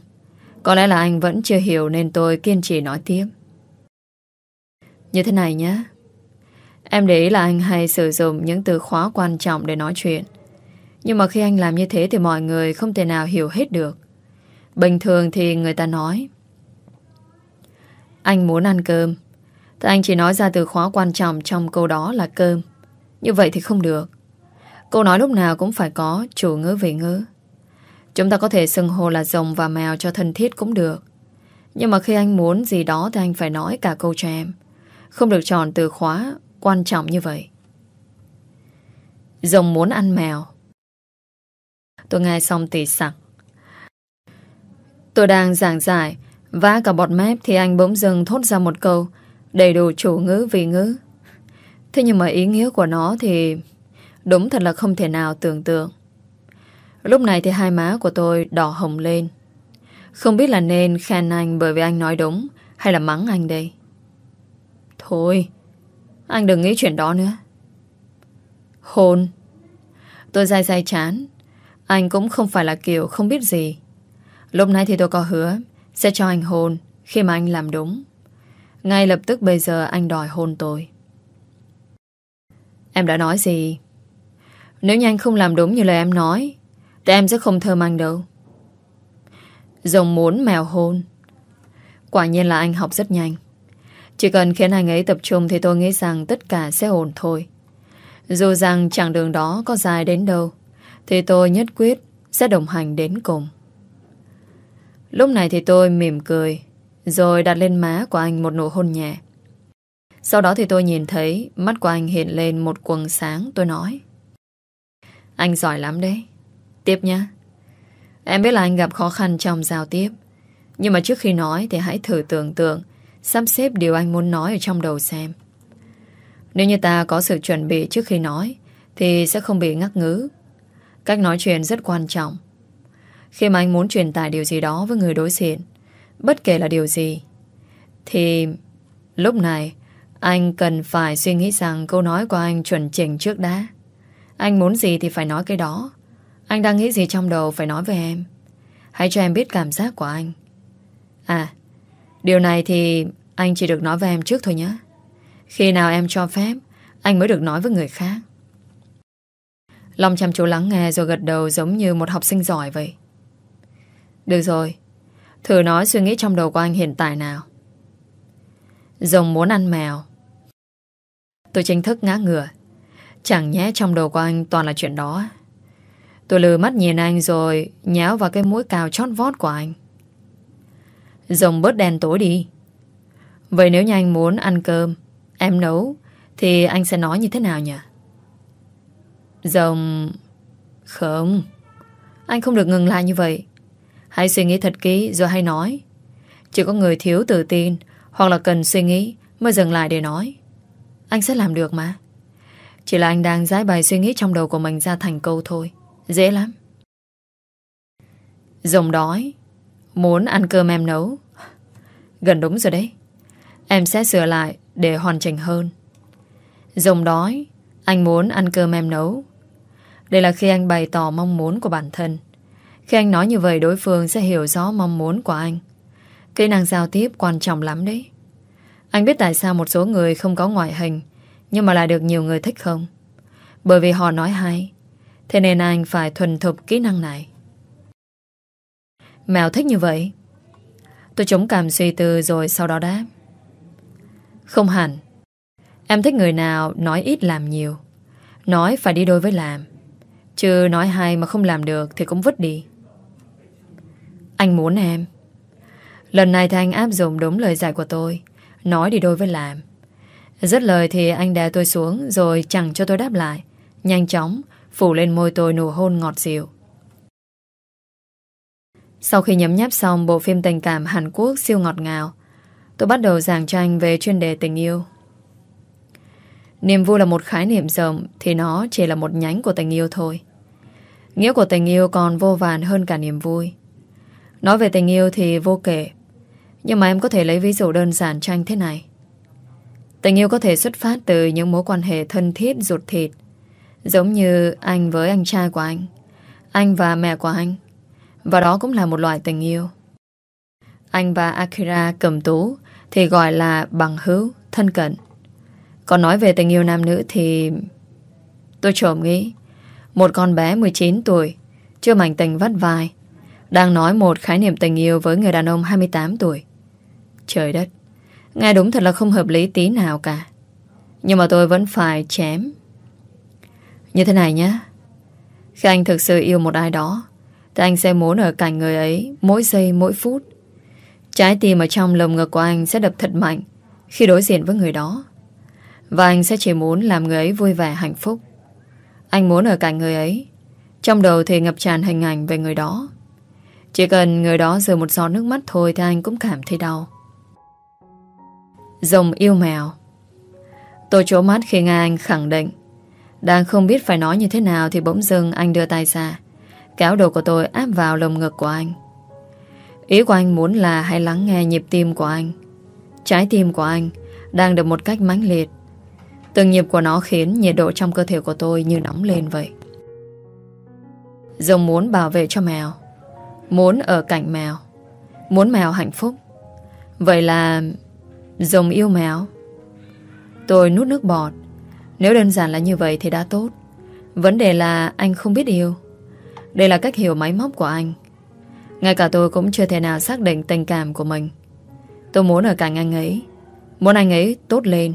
Có lẽ là anh vẫn chưa hiểu nên tôi kiên trì nói tiếp. Như thế này nhé. Em để ý là anh hay sử dụng những từ khóa quan trọng để nói chuyện. Nhưng mà khi anh làm như thế thì mọi người không thể nào hiểu hết được. Bình thường thì người ta nói, Anh muốn ăn cơm. Thì anh chỉ nói ra từ khóa quan trọng trong câu đó là cơm. Như vậy thì không được. Câu nói lúc nào cũng phải có chủ ngữ, vị ngữ. Chúng ta có thể xưng hô là rồng và mèo cho thân thiết cũng được. Nhưng mà khi anh muốn gì đó thì anh phải nói cả câu cho em. Không được chọn từ khóa quan trọng như vậy. Rồng muốn ăn mèo. Tôi nghe xong tỉ sặc. Tôi đang giảng giải Vã cả bọt mép Thì anh bỗng dưng thốt ra một câu, Đầy đủ chủ ngữ vị ngữ. Thế nhưng mà ý nghĩa của nó thì Đúng thật là không thể nào tưởng tượng. Lúc này thì hai má của tôi đỏ hồng lên. Không biết là nên khen anh bởi vì anh nói đúng Hay là mắng anh đây. Thôi anh đừng nghĩ chuyện đó nữa. Hôn Tôi dai dai chán. Anh cũng không phải là kiểu không biết gì. Lúc nãy thì tôi có hứa Sẽ cho anh hôn Khi mà anh làm đúng. Ngay lập tức bây giờ anh đòi hôn tôi. Em đã nói gì? Nếu như anh không làm đúng như lời em nói, Thì em sẽ không thơm anh đâu. Rồng muốn mèo hôn Quả nhiên là anh học rất nhanh. Chỉ cần khiến anh ấy tập trung Thì tôi nghĩ rằng tất cả sẽ ổn thôi. Dù rằng chặng đường đó có dài đến đâu, Thì tôi nhất quyết Sẽ đồng hành đến cùng. Lúc này thì tôi mỉm cười, Rồi đặt lên má của anh một nụ hôn nhẹ. Sau đó thì tôi nhìn thấy Mắt của anh hiện lên một quần sáng, Tôi nói, Anh giỏi lắm đấy. Tiếp nhá. Em biết là anh gặp khó khăn trong giao tiếp, Nhưng mà trước khi nói thì hãy thử tưởng tượng Sắp xếp điều anh muốn nói ở trong đầu xem. Nếu như ta có sự chuẩn bị trước khi nói, Thì sẽ không bị ngắc ngứ. Cách nói chuyện rất quan trọng. Khi mà anh muốn truyền tải điều gì đó với người đối diện, Bất kể là điều gì, Thì lúc này, Anh cần phải suy nghĩ rằng Câu nói của anh chuẩn chỉnh trước đã. Anh muốn gì thì phải nói cái đó. Anh đang nghĩ gì trong đầu Phải nói với em. Hãy cho em biết cảm giác của anh. À Điều này thì anh chỉ được nói với em trước thôi nhé. Khi nào em cho phép, Anh mới được nói với người khác. Long chăm chú lắng nghe rồi gật đầu giống như một học sinh giỏi vậy. Được rồi, Thử nói suy nghĩ trong đầu của anh hiện tại nào. Rồng muốn ăn mèo. Tôi chính thức ngã ngửa. Chẳng nhé trong đầu của anh toàn là chuyện đó. Tôi lừa mắt nhìn anh rồi Nhéo vào cái mũi cào chót vót của anh. Rồng bớt đèn tối đi Vậy nếu như anh muốn ăn cơm, Em nấu, Thì anh sẽ nói như thế nào nhỉ Rồng... Không. Anh không được ngừng lại như vậy. Hãy suy nghĩ thật kỹ rồi hay nói. Chỉ có người thiếu tự tin hoặc là cần suy nghĩ mới dừng lại để nói. Anh sẽ làm được mà. Chỉ là anh đang giải bài suy nghĩ trong đầu của mình ra thành câu thôi. Dễ lắm. Rồng đói. Muốn ăn cơm em nấu. Gần đúng rồi đấy. Em sẽ sửa lại để hoàn chỉnh hơn. Rồng đói. Anh muốn ăn cơm em nấu. Đây là khi anh bày tỏ mong muốn của bản thân. Khi anh nói như vậy, đối phương sẽ hiểu rõ mong muốn của anh. Kỹ năng giao tiếp quan trọng lắm đấy. Anh biết tại sao một số người không có ngoại hình, nhưng mà lại được nhiều người thích không? Bởi vì họ nói hay. Thế nên anh phải thuần thục kỹ năng này. Mèo thích như vậy. Tôi chống cảm suy tư rồi sau đó đáp. Không hẳn. Em thích người nào nói ít làm nhiều. Nói phải đi đôi với làm. Chứ nói hay mà không làm được thì cũng vứt đi. Anh muốn em. Lần này thì anh áp dụng đúng lời dạy của tôi. Nói đi đôi với làm. Rất lời thì anh đè tôi xuống rồi chẳng cho tôi đáp lại. Nhanh chóng phủ lên môi tôi nụ hôn ngọt dịu. Sau khi nhấm nháp xong bộ phim tình cảm Hàn Quốc siêu ngọt ngào, tôi bắt đầu giảng cho anh về chuyên đề tình yêu. Niềm vui là một khái niệm rộng thì nó chỉ là một nhánh của tình yêu thôi. Nghĩa của tình yêu còn vô vàn hơn cả niềm vui. Nói về tình yêu thì vô kể, nhưng mà em có thể lấy ví dụ đơn giản cho anh thế này. Tình yêu có thể xuất phát từ những mối quan hệ thân thiết ruột thịt, giống như anh với anh trai của anh, anh và mẹ của anh, và đó cũng là một loại tình yêu. Anh và Akira cầm tú thì gọi là bằng hữu, thân cận. Còn nói về tình yêu nam nữ thì... Tôi trộm nghĩ một con bé 19 tuổi chưa mảnh tình vắt vai đang nói một khái niệm tình yêu với người đàn ông 28 tuổi. Trời đất, nghe đúng thật là không hợp lý tí nào cả. Nhưng mà tôi vẫn phải chém. Như thế này nhé. Khi anh thực sự yêu một ai đó thì anh sẽ muốn ở cạnh người ấy mỗi giây, mỗi phút. Trái tim ở trong lồng ngực của anh sẽ đập thật mạnh khi đối diện với người đó. Và anh sẽ chỉ muốn làm người ấy vui vẻ, hạnh phúc. Anh muốn ở cạnh người ấy. Trong đầu thì ngập tràn hình ảnh về người đó. Chỉ cần người đó rơi một giọt nước mắt thôi thì anh cũng cảm thấy đau. Rồng yêu mèo. Tôi trố mắt khi nghe anh khẳng định. Đang không biết phải nói như thế nào thì bỗng dưng anh đưa tay ra. Kéo đồ của tôi áp vào lồng ngực của anh. Ý của anh muốn là hãy lắng nghe nhịp tim của anh. Trái tim của anh đang được một cách mãnh liệt. Từng nhịp của nó khiến nhiệt độ trong cơ thể của tôi như nóng lên vậy. Rồng muốn bảo vệ cho mèo. Muốn ở cạnh mèo. Muốn mèo hạnh phúc. Vậy là rồng yêu mèo. Tôi nút nước bọt. Nếu đơn giản là như vậy thì đã tốt. Vấn đề là anh không biết yêu. Đây là cách hiểu máy móc của anh. Ngay cả tôi cũng chưa thể nào xác định tình cảm của mình. Tôi muốn ở cạnh anh ấy. Muốn anh ấy tốt lên.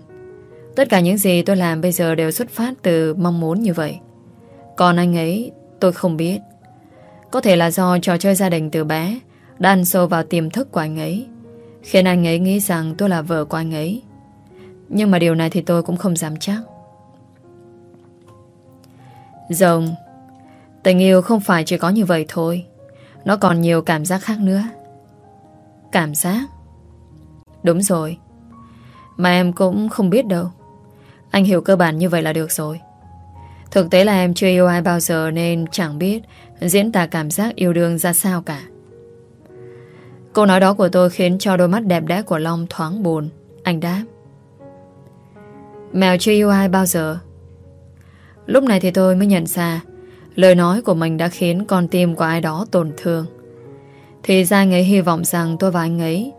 Tất cả những gì tôi làm bây giờ đều xuất phát từ mong muốn như vậy. Còn anh ấy, tôi không biết. Có thể là do trò chơi gia đình từ bé đã ăn sâu vào tiềm thức của anh ấy, khiến anh ấy nghĩ rằng tôi là vợ của anh ấy. Nhưng mà điều này thì tôi cũng không dám chắc. Rồng, tình yêu không phải chỉ có như vậy thôi. Nó còn nhiều cảm giác khác nữa. Cảm giác? Đúng rồi. Mà em cũng không biết đâu. Anh hiểu cơ bản như vậy là được rồi Thực tế là em chưa yêu ai bao giờ Nên chẳng biết diễn tả cảm giác yêu đương ra sao cả Câu nói đó của tôi khiến cho đôi mắt đẹp đẽ của Long thoáng buồn Anh đáp Mèo chưa yêu ai bao giờ Lúc này thì tôi mới nhận ra Lời nói của mình đã khiến con tim của ai đó tổn thương. Thì ra anh ấy hy vọng rằng tôi và anh ấy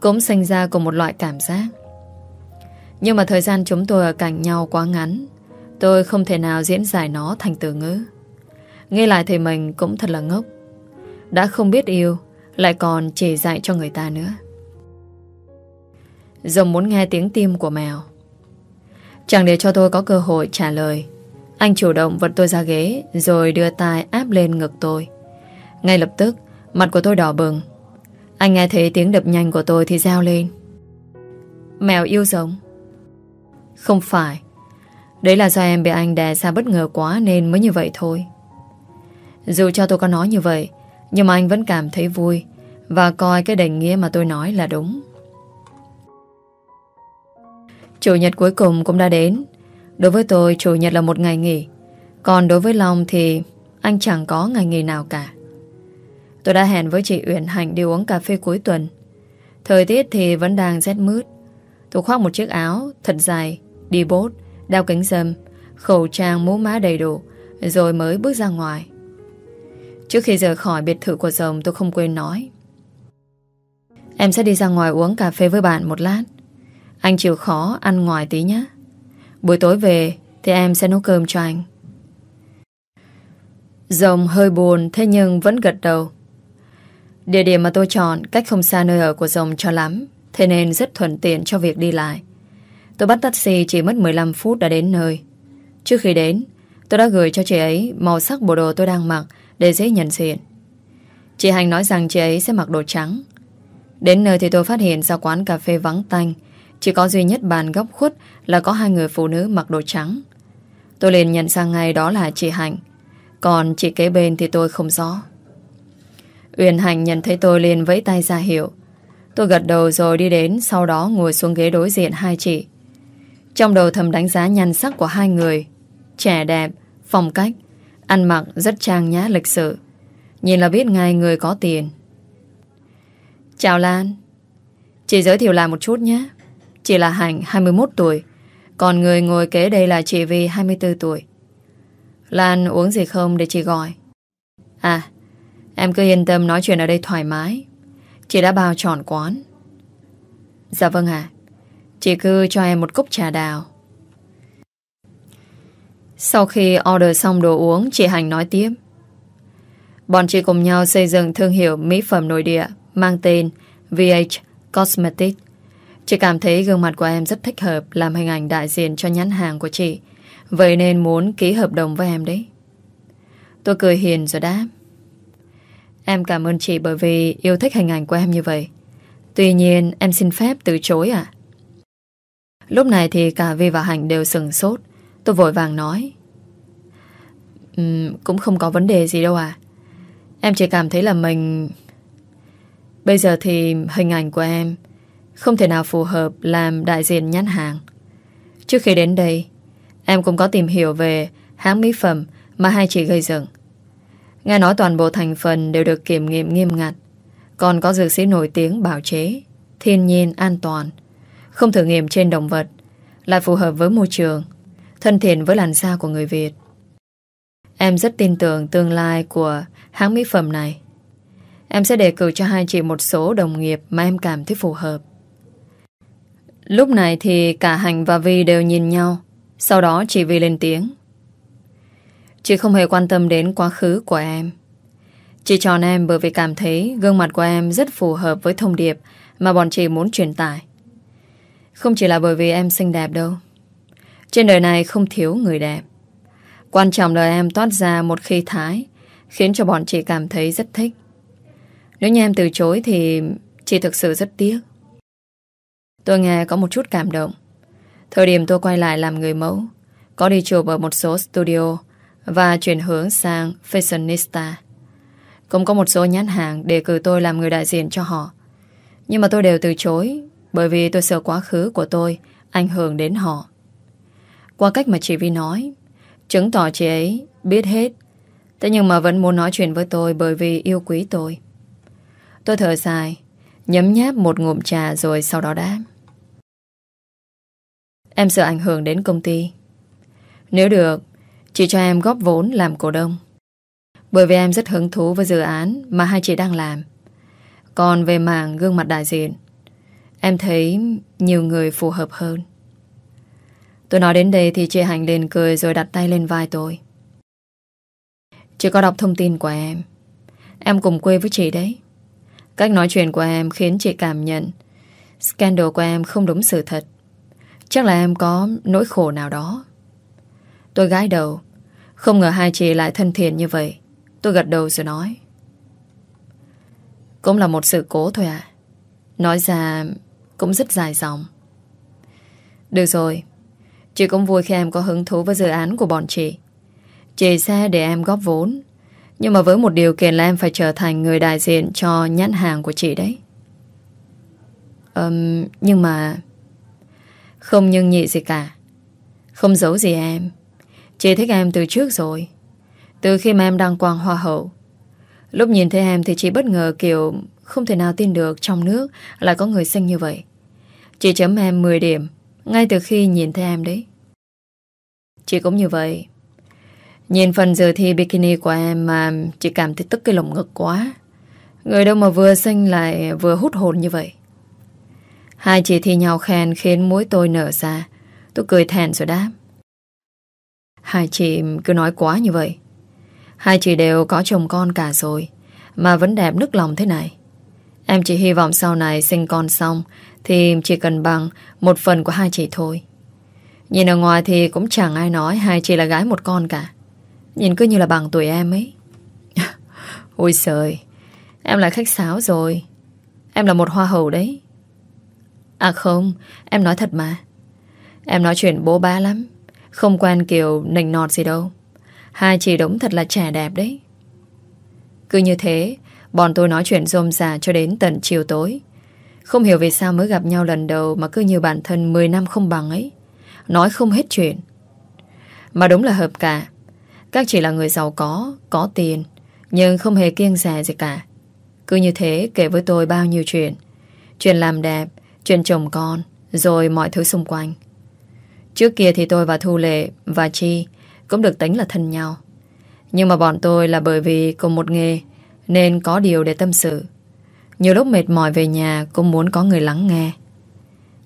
Cũng sinh ra cùng một loại cảm giác. Nhưng mà thời gian chúng tôi ở cạnh nhau quá ngắn, Tôi không thể nào diễn giải nó thành từ ngữ. Nghe lại thì mình cũng thật là ngốc. Đã không biết yêu, Lại còn chỉ dạy cho người ta nữa. Rồng muốn nghe tiếng tim của mèo. Chẳng để cho tôi có cơ hội trả lời anh chủ động vật tôi ra ghế, Rồi đưa tay áp lên ngực tôi. Ngay lập tức, Mặt của tôi đỏ bừng. Anh nghe thấy tiếng đập nhanh của tôi thì reo lên. Mèo yêu giống không phải. Đấy là do em bị anh đè ra bất ngờ quá Nên mới như vậy thôi. Dù cho tôi có nói như vậy, Nhưng mà anh vẫn cảm thấy vui Và coi cái định nghĩa mà tôi nói là đúng. Chủ nhật cuối cùng cũng đã đến. Đối với tôi chủ nhật là một ngày nghỉ. Còn đối với Long thì Anh chẳng có ngày nghỉ nào cả. Tôi đã hẹn với chị Uyển Hạnh Đi uống cà phê cuối tuần. Thời tiết thì vẫn đang rét mướt. Tôi khoác một chiếc áo thật dài Đi bốt, đeo kính dâm Khẩu trang mũ má đầy đủ Rồi mới bước ra ngoài. Trước khi rời khỏi biệt thự của rồng Tôi không quên nói. Em sẽ đi ra ngoài uống cà phê với bạn một lát. Anh chịu khó ăn ngoài tí nhé. Buổi tối về Thì em sẽ nấu cơm cho anh. Rồng hơi buồn, Thế nhưng vẫn gật đầu. Địa điểm mà tôi chọn cách không xa nơi ở của rồng cho lắm, Thế nên rất thuận tiện cho việc đi lại. Tôi bắt taxi chỉ mất 15 phút đã đến nơi. Trước khi đến, Tôi đã gửi cho chị ấy màu sắc bộ đồ tôi đang mặc Để dễ nhận diện. Chị Hành nói rằng chị ấy sẽ mặc đồ trắng. Đến nơi thì tôi phát hiện ra quán cà phê vắng tanh chỉ có duy nhất bàn góc khuất Là có hai người phụ nữ mặc đồ trắng. Tôi liền nhận ra ngay đó là chị hạnh. Còn chị kế bên thì tôi không rõ. Uyển hạnh nhận thấy tôi liền vẫy tay ra hiệu. Tôi gật đầu rồi đi đến Sau đó ngồi xuống ghế đối diện hai chị. Trong đầu thầm đánh giá nhan sắc của hai người. Trẻ đẹp, phong cách Ăn mặc rất trang nhã lịch sự. Nhìn là biết ngay người có tiền. Chào Lan. Chị giới thiệu lại một chút nhé. Chị là Hạnh 21 tuổi. Còn người ngồi kế đây là chị Vi 24 tuổi. Lan uống gì không để chị gọi. À Em cứ yên tâm nói chuyện ở đây thoải mái. Chị đã bao tròn quán. Dạ vâng ạ. Chị cứ cho em một cốc trà đào. Sau khi order xong đồ uống, Chị Hành nói tiếp. Bọn chị cùng nhau xây dựng thương hiệu mỹ phẩm nội địa mang tên VH Cosmetics. Chị cảm thấy gương mặt của em rất thích hợp làm hình ảnh đại diện cho nhãn hàng của chị. Vậy nên muốn ký hợp đồng với em đấy. Tôi cười hiền rồi đáp. Em cảm ơn chị bởi vì yêu thích hình ảnh của em như vậy. Tuy nhiên em xin phép từ chối à? Lúc này thì cả Vi và Hạnh đều sừng sốt. Tôi vội vàng nói. Um, cũng không có vấn đề gì đâu à. Em chỉ cảm thấy là mình... Bây giờ thì hình ảnh của em không thể nào phù hợp làm đại diện nhãn hàng. Trước khi đến đây, em cũng có tìm hiểu về hãng mỹ phẩm mà hai chị gây dựng. Nghe nói toàn bộ thành phần đều được kiểm nghiệm nghiêm ngặt Còn có dược sĩ nổi tiếng bảo chế Thiên nhiên an toàn Không thử nghiệm trên động vật Lại phù hợp với môi trường Thân thiện với làn da của người Việt Em rất tin tưởng tương lai của hãng mỹ phẩm này Em sẽ đề cử cho hai chị một số đồng nghiệp Mà em cảm thấy phù hợp Lúc này thì cả Hành và Vi đều nhìn nhau, Sau đó chị Vi lên tiếng Chị không hề quan tâm đến quá khứ của em Chị chọn em bởi vì cảm thấy gương mặt của em rất phù hợp với thông điệp mà bọn chị muốn truyền tải. Không chỉ là bởi vì em xinh đẹp đâu. Trên đời này không thiếu người đẹp. Quan trọng là em toát ra một khí thái, khiến cho bọn chị cảm thấy rất thích. Nếu như em từ chối thì chị thực sự rất tiếc. Tôi nghe có một chút cảm động. Thời điểm tôi quay lại làm người mẫu, có đi chụp ở một số studio và chuyển hướng sang fashionista. Cũng có một số nhãn hàng đề cử tôi làm người đại diện cho họ. Nhưng mà tôi đều từ chối bởi vì tôi sợ quá khứ của tôi ảnh hưởng đến họ. Qua cách mà chị Vi nói, chứng tỏ chị ấy biết hết. Thế nhưng mà vẫn muốn nói chuyện với tôi bởi vì yêu quý tôi. Tôi thở dài, nhấm nháp một ngụm trà rồi sau đó đáp. Em sợ ảnh hưởng đến công ty. Nếu được, Chị cho em góp vốn làm cổ đông. Bởi vì em rất hứng thú với dự án Mà hai chị đang làm. Còn về mảng gương mặt đại diện Em thấy nhiều người phù hợp hơn. Tôi nói đến đây thì chị Hành lên cười Rồi đặt tay lên vai tôi. Chị có đọc thông tin của em. Em cùng quê với chị đấy. Cách nói chuyện của em khiến chị cảm nhận Scandal của em không đúng sự thật. Chắc là em có nỗi khổ nào đó. Tôi gái đầu. Không ngờ hai chị lại thân thiện như vậy. Tôi gật đầu rồi nói. Cũng là một sự cố thôi à Nói ra Cũng rất dài dòng. Được rồi. Chị cũng vui khi em có hứng thú với dự án của bọn chị. Chị sẽ để em góp vốn. Nhưng mà với một điều kiện là em phải trở thành người đại diện cho nhãn hàng của chị đấy. Um, nhưng mà... Không nhưng nhị gì cả. Không giấu gì em. Chị thích em từ trước rồi. Từ khi mà em đăng quang hoa hậu. Lúc nhìn thấy em thì chị bất ngờ kiểu không thể nào tin được trong nước lại có người xinh như vậy. Chị chấm em 10 điểm ngay từ khi nhìn thấy em đấy. Chị cũng như vậy. Nhìn phần giờ thi bikini của em mà chị cảm thấy tức cái lồng ngực quá. Người đâu mà vừa xinh lại vừa hút hồn như vậy. Hai chị thi nhau khen khiến mũi tôi nở ra. Tôi cười thèn rồi đáp. Hai chị cứ nói quá như vậy. Hai chị đều có chồng con cả rồi, Mà vẫn đẹp nức lòng thế này Em chỉ hy vọng sau này sinh con xong Thì chỉ cần bằng Một phần của hai chị thôi Nhìn ở ngoài thì cũng chẳng ai nói Hai chị là gái một con cả Nhìn cứ như là bằng tuổi em ấy Ôi trời Em là khách sáo rồi Em là một hoa hậu đấy À không Em nói thật mà. Em nói chuyện bố bá lắm Không quen kiểu nịnh nọt gì đâu. Hai chị đúng thật là trẻ đẹp đấy. Cứ như thế Bọn tôi nói chuyện rôm rà cho đến tận chiều tối. Không hiểu vì sao mới gặp nhau lần đầu Mà cứ như bản thân 10 năm không bằng ấy. Nói không hết chuyện. Mà đúng là hợp cả. Các chị là người giàu có, có tiền Nhưng không hề kiêng rẻ gì cả. Cứ như thế kể với tôi bao nhiêu chuyện. Chuyện làm đẹp Chuyện chồng con Rồi mọi thứ xung quanh Trước kia thì tôi và Thu Lệ và Chi cũng được tính là thân nhau. Nhưng mà bọn tôi là bởi vì cùng một nghề nên có điều để tâm sự. Nhiều lúc mệt mỏi về nhà cũng muốn có người lắng nghe.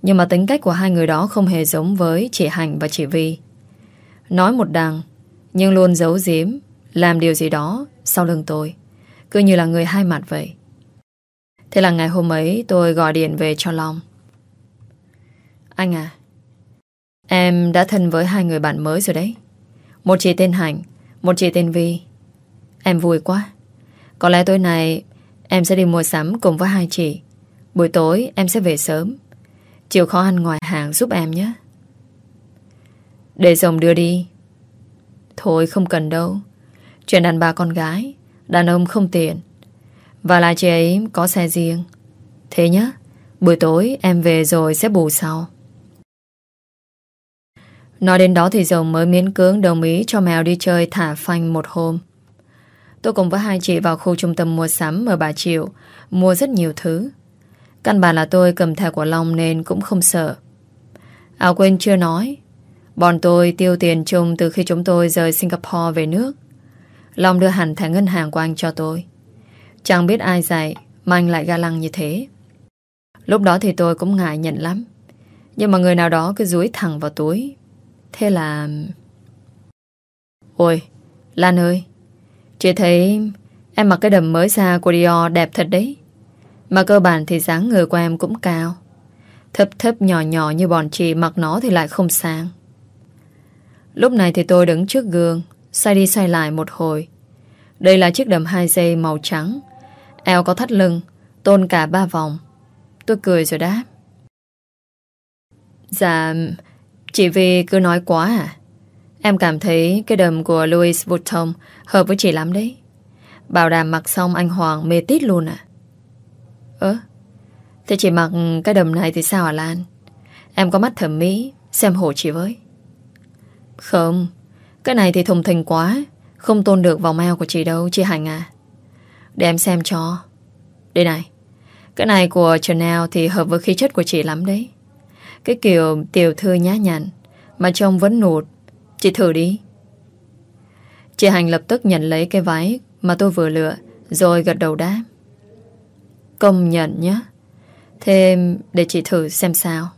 Nhưng mà tính cách của hai người đó không hề giống với chị hạnh và chị Vi. Nói một đằng, nhưng luôn giấu giếm, làm điều gì đó sau lưng tôi. Cứ như là người hai mặt vậy. Thế là ngày hôm ấy tôi gọi điện về cho Long. Anh à, em đã thân với hai người bạn mới rồi đấy. Một chị tên Hạnh Một chị tên Vi. Em vui quá. Có lẽ tối nay em sẽ đi mua sắm cùng với hai chị. Buổi tối em sẽ về sớm. Chịu khó ăn ngoài hàng giúp em nhé. Để dòng đưa đi. Thôi không cần đâu. Chuyện đàn bà con gái Đàn ông không tiền và là chị ấy có xe riêng Thế nhé Buổi tối em về rồi sẽ bù sau Nói đến đó thì Dòng mới miễn cưỡng đồng ý cho mèo đi chơi thả phanh một hôm. Tôi cùng với hai chị vào khu trung tâm mua sắm ở Bà Triệu, mua rất nhiều thứ. Căn bản là tôi cầm thẻ của Long nên cũng không sợ. à quên chưa nói, bọn tôi tiêu tiền chung từ khi chúng tôi rời Singapore về nước. Long đưa hẳn thẻ ngân hàng của anh cho tôi. Chẳng biết ai dạy mà anh lại ga lăng như thế. Lúc đó thì tôi cũng ngại nhận lắm. Nhưng mà người nào đó cứ dúi thẳng vào túi Thế là... Ôi, Lan ơi, chị thấy em mặc cái đầm mới ra của Dior đẹp thật đấy. Mà cơ bản thì dáng người của em cũng cao. Thấp thấp nhỏ nhỏ như bọn chị mặc nó thì lại không sang. Lúc này thì tôi đứng trước gương, xoay đi xoay lại một hồi. Đây là chiếc đầm hai dây màu trắng. Eo có thắt lưng, tôn cả ba vòng. Tôi cười rồi đáp. Dạ, Chị Vi cứ nói quá à. Em cảm thấy cái đầm của Louis Vuitton Hợp với chị lắm đấy. Bảo đảm mặc xong anh Hoàng mê tít luôn à. Ơ Thế chị mặc cái đầm này thì sao hả Lan? Em có mắt thẩm mỹ Xem hổ chị với. Không Cái này thì thùng thình quá. Không tôn được vòng eo của chị đâu chị Hành à. Để em xem cho. Đây này, Cái này của Chanel thì hợp với khí chất của chị lắm đấy. Cái kiểu tiểu thư nhã nhặn, Mà trông vẫn nụt. Chị thử đi. Chị Hành lập tức nhận lấy cái váy Mà tôi vừa lựa, Rồi gật đầu đáp. Công nhận nhé Thêm để chị thử xem sao.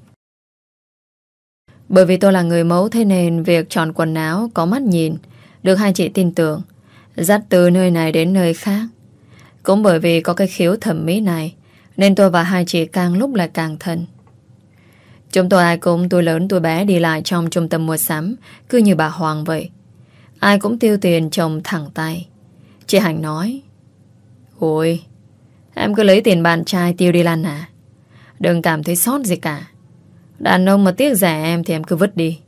Bởi vì tôi là người mẫu, Thế nên việc chọn quần áo Có mắt nhìn, Được hai chị tin tưởng. Dắt từ nơi này đến nơi khác cũng bởi vì có cái khiếu thẩm mỹ này, Nên tôi và hai chị càng lúc lại càng thân. Chúng tôi ai cũng, tuổi lớn tuổi bé, đi lại trong trung tâm mua sắm, Cứ như bà Hoàng vậy. Ai cũng tiêu tiền chồng thẳng tay. Chị Hạnh nói, Ôi, Em cứ lấy tiền bạn trai tiêu đi Lan à? Đừng cảm thấy sót gì cả. Đàn ông mà tiếc rẻ em thì em cứ vứt đi.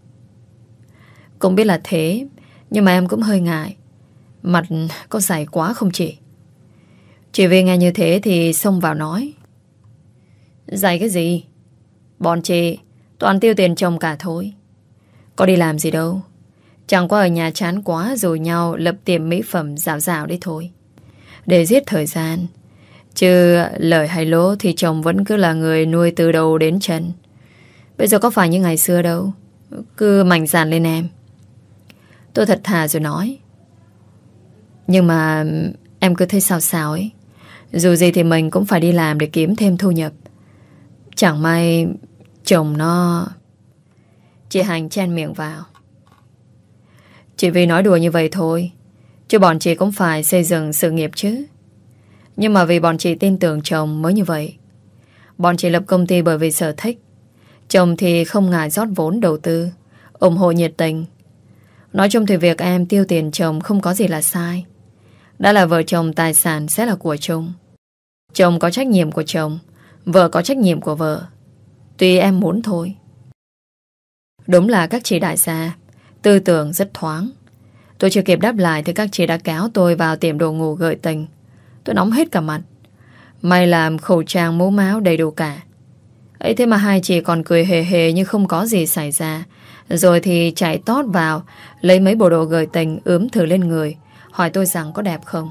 Cũng biết là thế, Nhưng mà em cũng hơi ngại. Mặt có dày quá không chị? Chỉ vì nghe như thế thì xông vào nói Dạy cái gì Bọn chị, Toàn tiêu tiền chồng cả thôi Có đi làm gì đâu Chẳng qua ở nhà chán quá rồi nhau lập tiệm mỹ phẩm rào rào đấy thôi. Để giết thời gian. Chứ lời hay lỗ thì chồng vẫn cứ là người nuôi từ đầu đến chân. Bây giờ có phải như ngày xưa đâu. Cứ mạnh dạn lên em. Tôi thật thà rồi nói. Nhưng mà em cứ thấy sao sao ấy. Dù gì thì mình cũng phải đi làm để kiếm thêm thu nhập. Chẳng may chồng nó... Chị Hành chen miệng vào. Chỉ vì nói đùa như vậy thôi, Chứ bọn chị cũng phải xây dựng sự nghiệp chứ Nhưng mà vì bọn chị tin tưởng chồng mới như vậy, Bọn chị lập công ty bởi vì sở thích Chồng thì không ngại rót vốn đầu tư, ủng hộ nhiệt tình Nói chung thì việc em tiêu tiền chồng không có gì là sai đã là vợ chồng, tài sản sẽ là của chồng. Chồng có trách nhiệm của chồng, Vợ có trách nhiệm của vợ. Tuy em muốn thôi. Đúng là các chị đại gia, Tư tưởng rất thoáng. Tôi chưa kịp đáp lại Thì các chị đã kéo tôi vào tiệm đồ ngủ gợi tình. Tôi nóng hết cả mặt. May làm khẩu trang, mũ máu đầy đủ cả. Ấy thế mà hai chị còn cười hề hề Như không có gì xảy ra. Rồi thì chạy tót vào, Lấy mấy bộ đồ gợi tình ướm thử lên người. Hỏi tôi rằng có đẹp không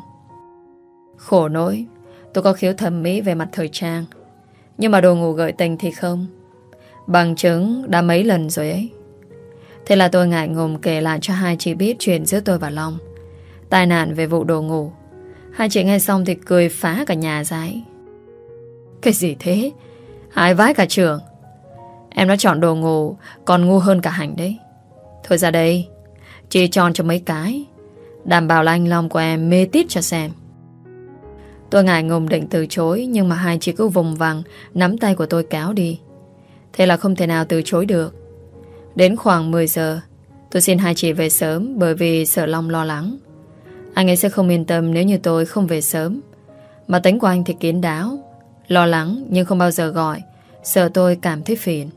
Khổ nỗi, Tôi có khiếu thẩm mỹ về mặt thời trang Nhưng mà đồ ngủ gợi tình thì không Bằng chứng đã mấy lần rồi ấy Thế là tôi ngại ngùng kể lại cho hai chị biết chuyện giữa tôi và Long. Tai nạn về vụ đồ ngủ. Hai chị nghe xong thì cười phá cả nhà giấy. Cái gì thế? Hai vái cả trường. Em đã chọn đồ ngủ còn ngu hơn cả hành đấy. Thôi ra đây. Chị chọn cho mấy cái. Đảm bảo là anh Long của em mê tít cho xem. Tôi ngại ngùng định từ chối, nhưng mà hai chị cứ vùng vằng, nắm tay của tôi kéo đi. Thế là không thể nào từ chối được. Đến khoảng 10 giờ, Tôi xin hai chị về sớm Bởi vì sợ Long lo lắng Anh ấy sẽ không yên tâm nếu như tôi không về sớm Mà tính của anh thì kiến đáo, Lo lắng nhưng không bao giờ gọi, Sợ tôi cảm thấy phiền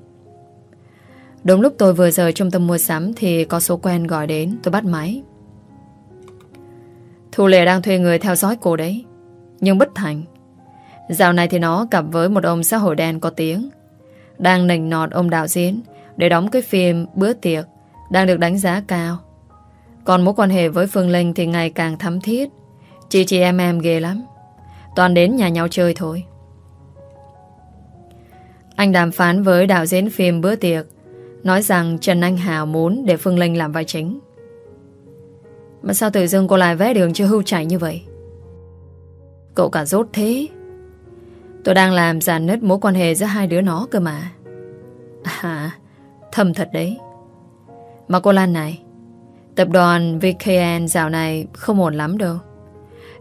Đúng lúc tôi vừa rời trung tâm mua sắm Thì có số quen gọi đến, Tôi bắt máy Thu Lệ đang thuê người theo dõi cô đấy Nhưng bất thành Dạo này thì nó cặp với một ông xã hội đen có tiếng Đang nành nọt ông đạo diễn để đóng cái phim Bữa Tiệc đang được đánh giá cao. Còn mối quan hệ với Phương Linh thì ngày càng thắm thiết. Chị chị em em ghê lắm. Toàn đến nhà nhau chơi thôi. Anh đàm phán với đạo diễn phim Bữa Tiệc, nói rằng Trần Anh Hào muốn để Phương Linh làm vai chính. Mà sao tự dưng cô lại vé đường cho hưu chạy như vậy? Cậu cả rốt thế. Tôi đang làm giàn nứt mối quan hệ giữa hai đứa nó cơ mà. À, Thầm thật đấy Mà cô Lan này Tập đoàn VKN dạo này không ổn lắm đâu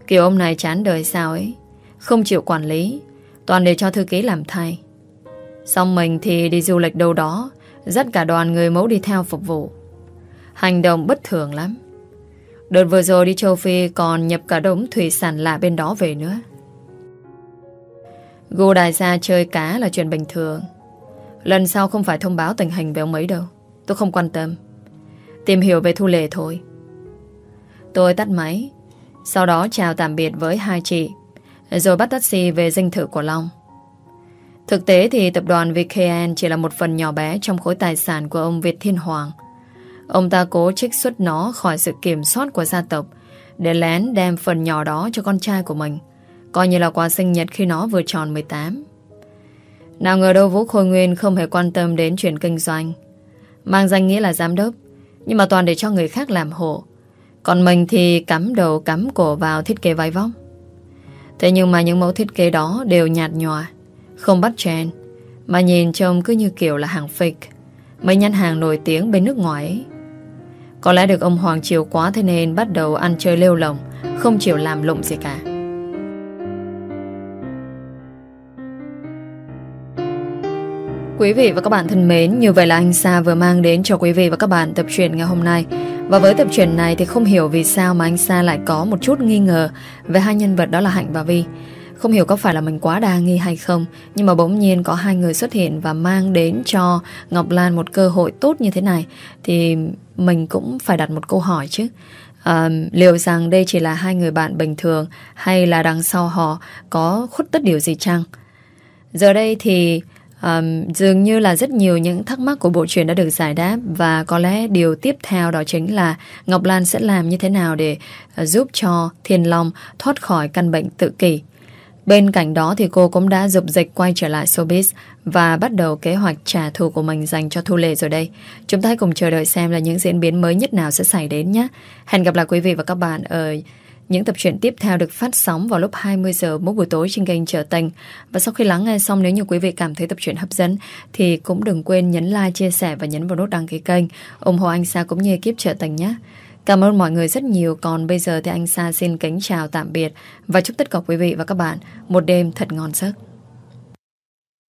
Kiểu ông này chán đời sao ấy Không chịu quản lý Toàn để cho thư ký làm thay Xong mình thì đi du lịch đâu đó Dắt cả đoàn người mẫu đi theo phục vụ Hành động bất thường lắm Đợt vừa rồi đi châu Phi Còn nhập cả đống thủy sản lạ bên đó về nữa. Gu đại gia chơi cá là chuyện bình thường. Lần sau không phải thông báo tình hình về ông ấy đâu. Tôi không quan tâm. Tìm hiểu về Thu Lệ thôi. Tôi tắt máy. Sau đó chào tạm biệt với hai chị, Rồi bắt taxi về dinh thự của Long. Thực tế thì tập đoàn VKN chỉ là một phần nhỏ bé trong khối tài sản của ông Việt Thiên Hoàng. Ông ta cố trích xuất nó khỏi sự kiểm soát của gia tộc để lén đem phần nhỏ đó cho con trai của mình, coi như là quà sinh nhật khi nó vừa tròn 18. Nào ngờ đâu Vũ Khôi Nguyên không hề quan tâm đến chuyện kinh doanh. Mang danh nghĩa là giám đốc, nhưng mà toàn để cho người khác làm hộ. Còn mình thì cắm đầu cắm cổ vào thiết kế váy vóc. Thế nhưng mà những mẫu thiết kế đó đều nhạt nhòa, không bắt trend, mà nhìn trông cứ như kiểu là hàng fake. Mấy nhãn hàng nổi tiếng bên nước ngoài ấy. Có lẽ được ông Hoàng chiều quá thế nên bắt đầu ăn chơi lêu lồng, không chịu làm lụng gì cả. Quý vị và các bạn thân mến, như vậy là anh Sa vừa mang đến cho quý vị và các bạn tập truyện ngày hôm nay. Và với tập truyện này thì không hiểu vì sao mà anh Sa lại có một chút nghi ngờ về hai nhân vật đó là Hạnh và Vi. Không hiểu có phải là mình quá đa nghi hay không Nhưng mà bỗng nhiên có hai người xuất hiện Và mang đến cho Ngọc Lan một cơ hội tốt như thế này Thì mình cũng phải đặt một câu hỏi chứ à, Liệu rằng đây chỉ là hai người bạn bình thường Hay là đằng sau họ Có khuất tất điều gì chăng Giờ đây thì um, dường như là rất nhiều những thắc mắc của bộ truyền đã được giải đáp và có lẽ điều tiếp theo đó chính là Ngọc Lan sẽ làm như thế nào để uh, giúp cho Thiên Long thoát khỏi căn bệnh tự kỷ. Bên cạnh đó thì cô cũng đã dục dịch quay trở lại showbiz và bắt đầu kế hoạch trả thù của mình dành cho Thu Lệ rồi đây. Chúng ta hãy cùng chờ đợi xem là những diễn biến mới nhất nào sẽ xảy đến nhé. Hẹn gặp lại quý vị và các bạn ở những tập truyện tiếp theo được phát sóng vào lúc 20 giờ mỗi buổi tối trên kênh Trở Tình. Và sau khi lắng nghe xong nếu như quý vị cảm thấy tập truyện hấp dẫn thì cũng đừng quên nhấn like, chia sẻ và nhấn vào nút đăng ký kênh ủng hộ anh Sa cũng như ekip Trở Tình nhé. Cảm ơn mọi người rất nhiều. Còn bây giờ thì anh Sa xin kính chào tạm biệt và chúc tất cả quý vị và các bạn một đêm thật ngon giấc.